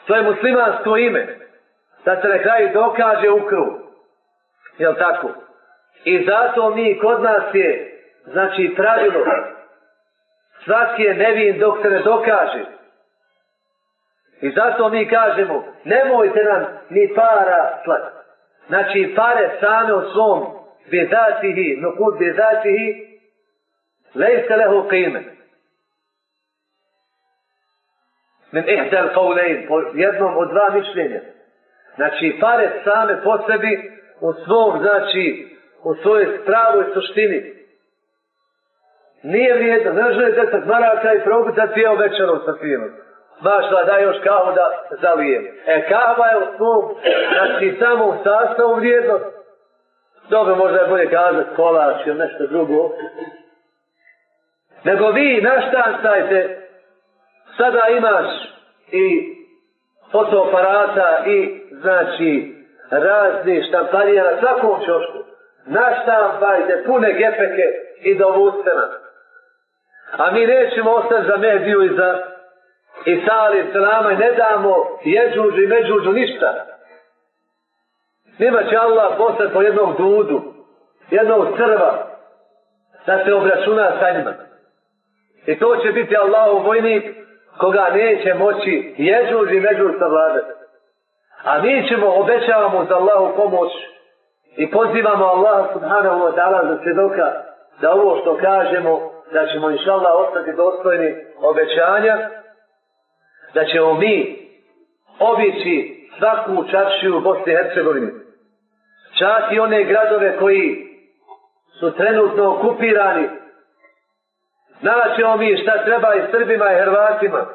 to je muslimansko ime, da se na kraju dokaže ukru. Jel tako? I zato mi kod nas je, znači pravilo, svaki je nevin dok se ne dokaže. I zato mi kažemo, nemojte nam ni para slati. Znači, pare same u svom bezatihi, nukud bezatihi, lejste lehu qime. Min ihdel qavlein, po jednom od dva mišljenja. Znači, pare same po sebi, u svom, znači, u svojoj pravoj suštini. Nije vrijedno, ne žele deset maraka i probiti cijelo večerom sa filmom mašla da još kahu da zalijem. E kahva je u svom, znači samo u sastavu vrijednost. Dobro, možda je bolje kazat kolač ili nešto drugo. Nego vi naštancajte, sada imaš i fotoaparata i znači razni štamparija na svakom čošku. Naštampajte pune gepeke i dovucite nas. A mi nećemo ostati za mediju i za i sali salama i ne damo jeđuđu i međuđu ništa. Nima će Allah poslati po jednom dudu, jednog crva, da se obračuna sa njima. I to će biti Allahov vojnik koga neće moći jeđuđ i međuđu savladati. A mi ćemo, obećavamo za Allahu pomoć i pozivamo Allah subhanahu wa ta'ala za svjedoka da ovo što kažemo, da ćemo inša Allah ostati dostojni obećanja, da ćemo mi obići svaku čaršiju u Bosni i Hercegovini. Čak i one gradove koji su trenutno okupirani. Naćemo mi šta treba i Srbima i Hrvatima.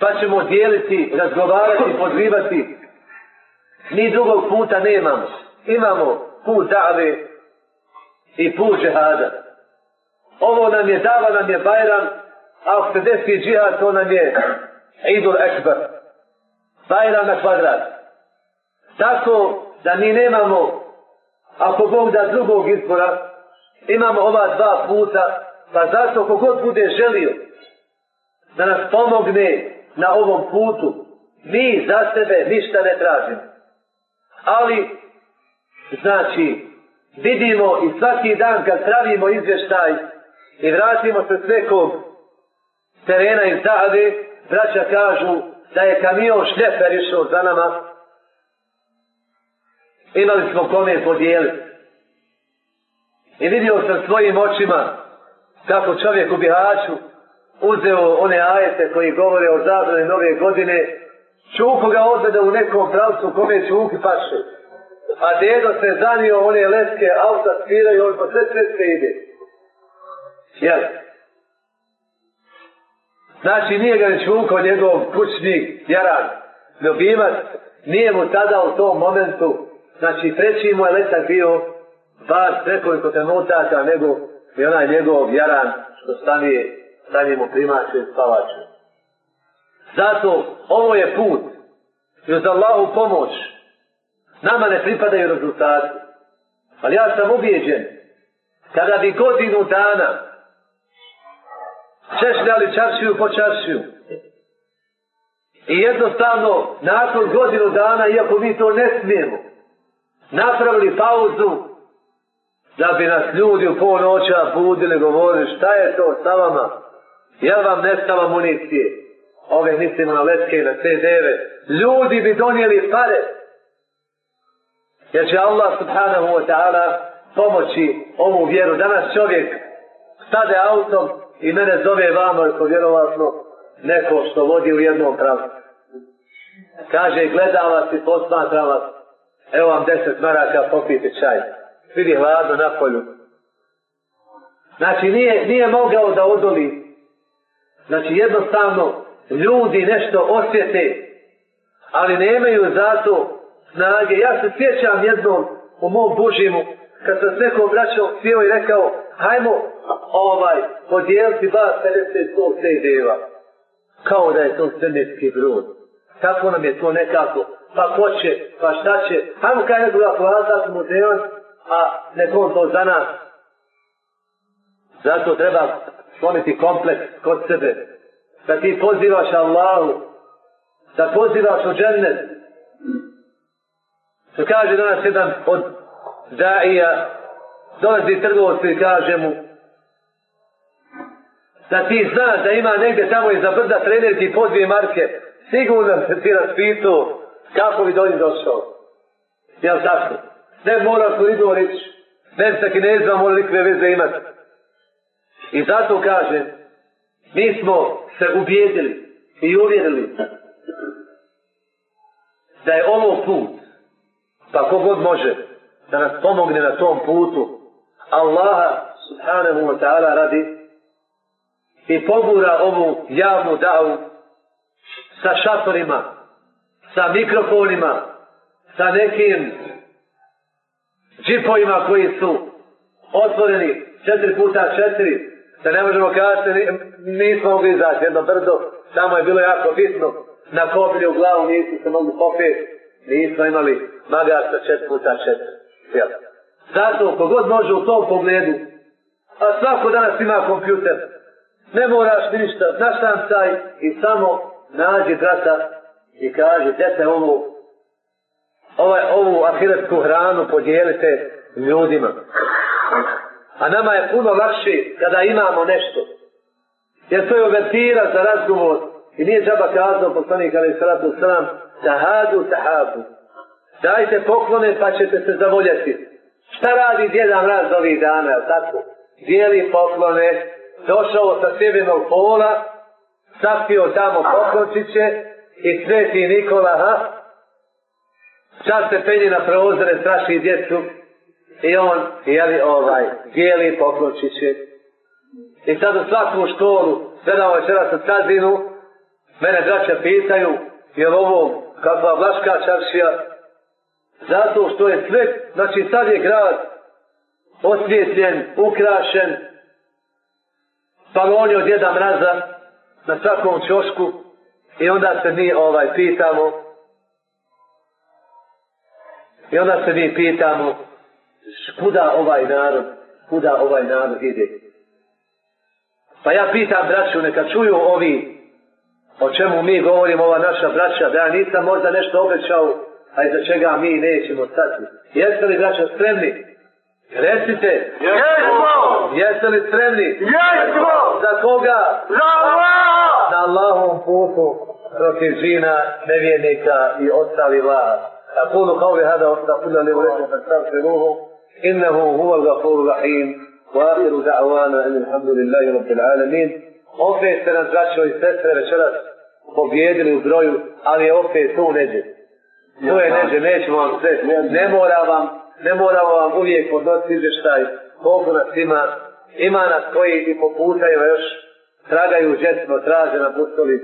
Pa ćemo dijeliti, razgovarati, podrivati. Mi drugog puta nemamo. Imamo put dave i put džehada. ovo nam je dava, nam je bajram, ako se desi džihad, to nam je idul ekber. Bajram na kvadrat. Tako da mi nemamo, ako Bog da drugog izbora, imamo ova dva puta, pa zato kogod bude želio da nas pomogne na ovom putu, mi za sebe ništa ne tražimo. Ali, znači, vidimo i svaki dan kad pravimo izvještaj i vratimo se s nekom terena iz Dave, braća kažu da je kamion šljeper išao za nama, imali smo kome podijeliti. I vidio sam svojim očima kako čovjek u Bihaću uzeo one ajete koji govore o zabrani nove godine, čuku ga odvede u nekom pravcu kome čuki paše. A dedo se zanio one leske, auta sviraju, on po sve sve sve ide. Jel? Znači nije ga već vukao njegov kućni jaran, ljubimac, nije mu tada u tom momentu, znači treći mu je letak bio bar nekoliko trenutaka nego i onaj njegov jaran što stanije, sa mu primače spavače. Zato ovo je put i uz Allahu pomoć nama ne pripadaju rezultati. Ali ja sam ubijeđen kada bi godinu dana češljali čaršiju po čaršiju? I jednostavno nakon godinu dana, iako mi to ne smijemo, napravili pauzu da bi nas ljudi u pol noća budili, govorili šta je to sa vama, jel vam nestala municije, ove mislimo na letke i na CD-ve, ljudi bi donijeli pare, jer će Allah subhanahu wa ta'ala pomoći ovu vjeru. Danas čovjek stade autom i mene zove vama, ako vjerovatno neko što vodi u jednom pravcu. Kaže, gleda vas i posmatra vas, evo vam deset maraka, popijte čaj vidi hladno na polju. Znači nije, nije mogao da odoli. Znači jednostavno ljudi nešto osjete, ali nemaju zato snage. Ja se sjećam jednom u mom Božimu, kad sam s nekom vraćao sjeo i rekao, hajmo ovaj, podijeliti bar 50 svog CD-eva. Kao da je to svemirski brod. Tako nam je to nekako, pa ko će, pa šta će, hajmo kaj nekoga plazati devan, a ne to za nas. Zato treba sloniti kompleks kod sebe. Da ti pozivaš Allahu, da pozivaš u džennet. Što kaže danas jedan od daija, dolazi trgovci i kaže mu, da ti znaš da ima negdje tamo iza brda trenerki po dvije marke, sigurno se ti raspitu kako bi do njih došao. Jel tako? Ne mora koridor reći. Ne sa kinezima mora nikve veze imati. I zato kaže, mi smo se ubijedili i uvjerili da je ovo put, pa kogod može da nas pomogne na tom putu, Allaha subhanahu wa ta'ala radi i pogura ovu javnu davu sa šatorima, sa mikrofonima, sa nekim džipovima koji su otvoreni četiri puta četiri, da ne možemo kazati, nismo mogli izaći jedno brdo, samo je bilo jako bitno, na koplju u glavu nisu se mogli popeti, nismo imali magasa četiri puta četiri. Jel? Zato, kogod može u tom pogledu, a svako danas ima kompjuter, ne moraš ništa, naštancaj i samo nađi brata i kaže, dete ovo ovaj, ovu ahiretsku hranu podijelite ljudima. A nama je puno lakše kada imamo nešto. Jer to je uvertira za razgovor. I nije džaba kazao poslanik ali sratu sram tahadu tahabu. Dajte poklone pa ćete se zavoljeti. Šta radi djedan raz ovih dana, je tako? Dijeli poklone, došao sa sjevernog pola, sapio tamo poklončiće i sveti Nikola, ha? Sad se penje na prozore, straši djecu i on, jeli ovaj, dijeli poklončiće. I sad u svaku školu, gledamo večeras sa Cazinu, mene braća pitaju, je li ovo kakva vlaška čaršija? Zato što je sve, znači sad je grad osvjetljen, ukrašen, baloni od jedna mraza na svakom čošku i onda se mi ovaj pitamo i onda se mi pitamo kuda ovaj narod kuda ovaj narod ide pa ja pitam braću neka čuju ovi o čemu mi govorimo ova naša braća da ja nisam možda nešto obećao a iza čega mi nećemo stati jeste li braća spremni Recite. Jesmo. Jeste li spremni? Jesmo Za koga? Za Allah. Na Allahom putu protiv žina, nevjernika i ostali vas. أقول قولي هذا واستغفر لي ولكم فاستغفروه إنه هو الغفور الرحيم وآخر دعوانا أن الحمد لله رب العالمين opet ste nas braćo i sestre večeras pobjedili u broju, ali je opet tu neđe. Tu je neđe, nećemo vam sve, ne mora vam ne moramo vam uvijek podnositi izvještaj koliko nas ima. Ima nas koji i po putaju još tragaju žetno, traže na pustoli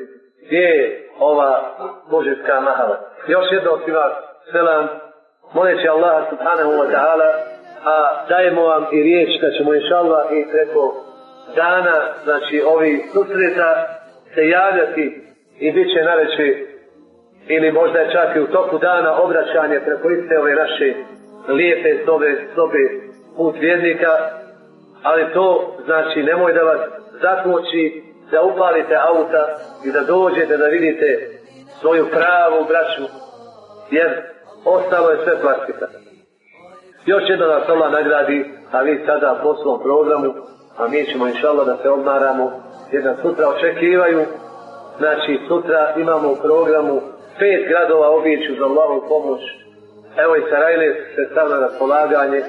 gdje je ova božinska mahala. Još jednom si vas selam, moleći Allah subhanahu wa ta'ala, a dajemo vam i riječ da ćemo inša i preko dana, znači ovi susreta, se javljati i bit će nareći ili možda je čak i u toku dana obraćanje preko iste ove naše lijepe sobe, sobe put vjernika, ali to znači nemoj da vas zakoči da upalite auta i da dođete da vidite svoju pravu braću, jer ostalo je sve plastika. Još jedno da se Allah nagradi, a vi sada po svom programu, a mi ćemo inšallah da se odmaramo, jer nas sutra očekivaju, znači sutra imamo u programu pet gradova obiću za Allahovu pomoć, Evo i Sarajle se stavlja na polaganje,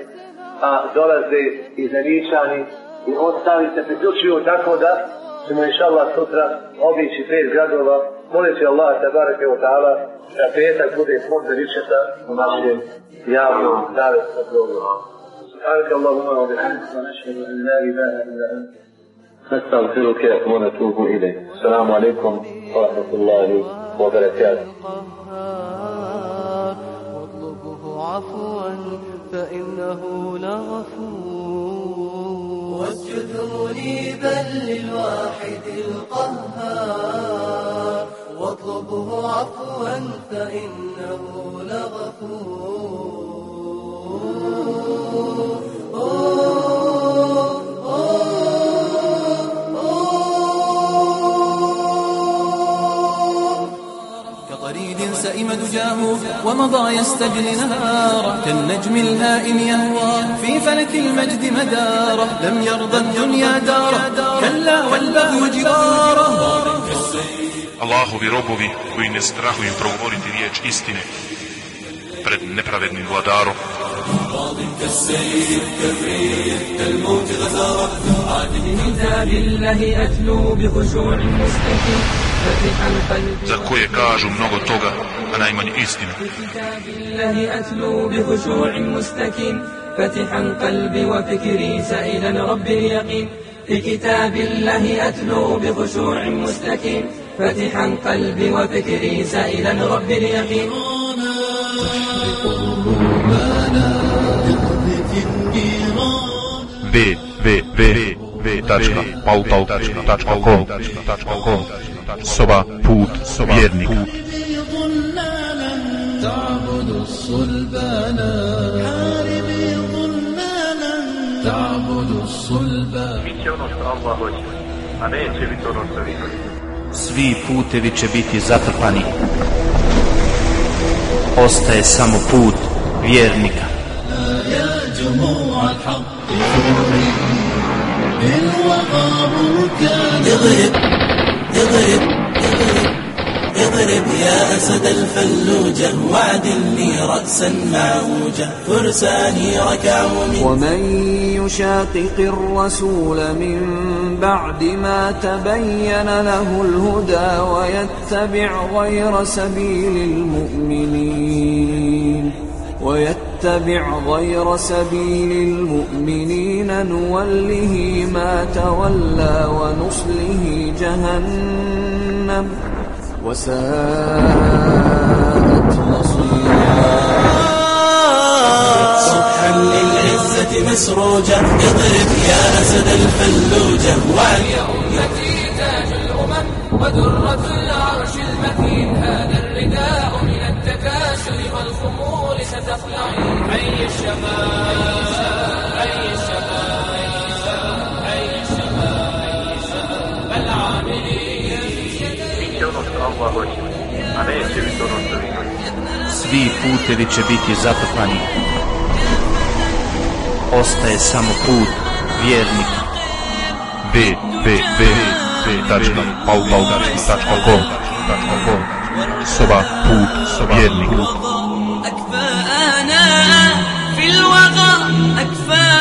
a dolaze i zaničani i ostali se priključuju tako da ćemo inša Allah sutra obići pet gradova. Molim se Allah te barake od ta'ala da petak bude fond za višeta u našem javnom zavisnom programu. سبحانك اللهم وبحمدك ونشهد ان لا اله الا انت نستغفرك ونتوب اليك السلام عليكم ورحمه الله وبركاته عفوا فإنه لغفور. واسجد منيبا للواحد القهار. واطلبه عفوا فإنه لغفور. سئم دجاه ومضى يستجلي نهارا كالنجم الهائم يهوى في فلك المجد مداره لم يرضى الدنيا داره كلا والبغي جداره Allahovi robovi koji ne strahuju progovoriti riječ istine pred nepravednim vladarom. Za koje kažu mnogo toga, a najmanje istinu. فتحا قلبي وفكري سائلا ربي اليقين في كتاب الله أتلو بخشوع مستكين فتحا قلبي وفكري سائلا ربي اليقين B, B, B, www.pautal.com soba put vjernik تعبد الصلبان حاربي ظلالا تعبد الصلبان Svi putevi će biti zatrpani. Ostaje samo put vjernika. Ja اضرب اضرب اضرب يا أسد الفلوجة وعدلني رأسا معوجة فرساني ركعوا ومن يشاقق الرسول من بعد ما تبين له الهدى ويتبع غير سبيل المؤمنين ويتبع غير سبيل المؤمنين. نوله ما تولى ونصله جهنم وساءت مصيرا. صيحا للعزة مسروجة اضرب يا أسد الفلوجة. واليوم تاج الأمم ودرة العرش المتين. هذا ono što Allah hoće, a neće biti ono što vi hoćete. Svi putevi će biti zatrpani. Ostaje samo put vjernik. b, b, b, b, tačka, paulaudački.com .com Soba put vjernik. أكفانا في الوغى أكفانا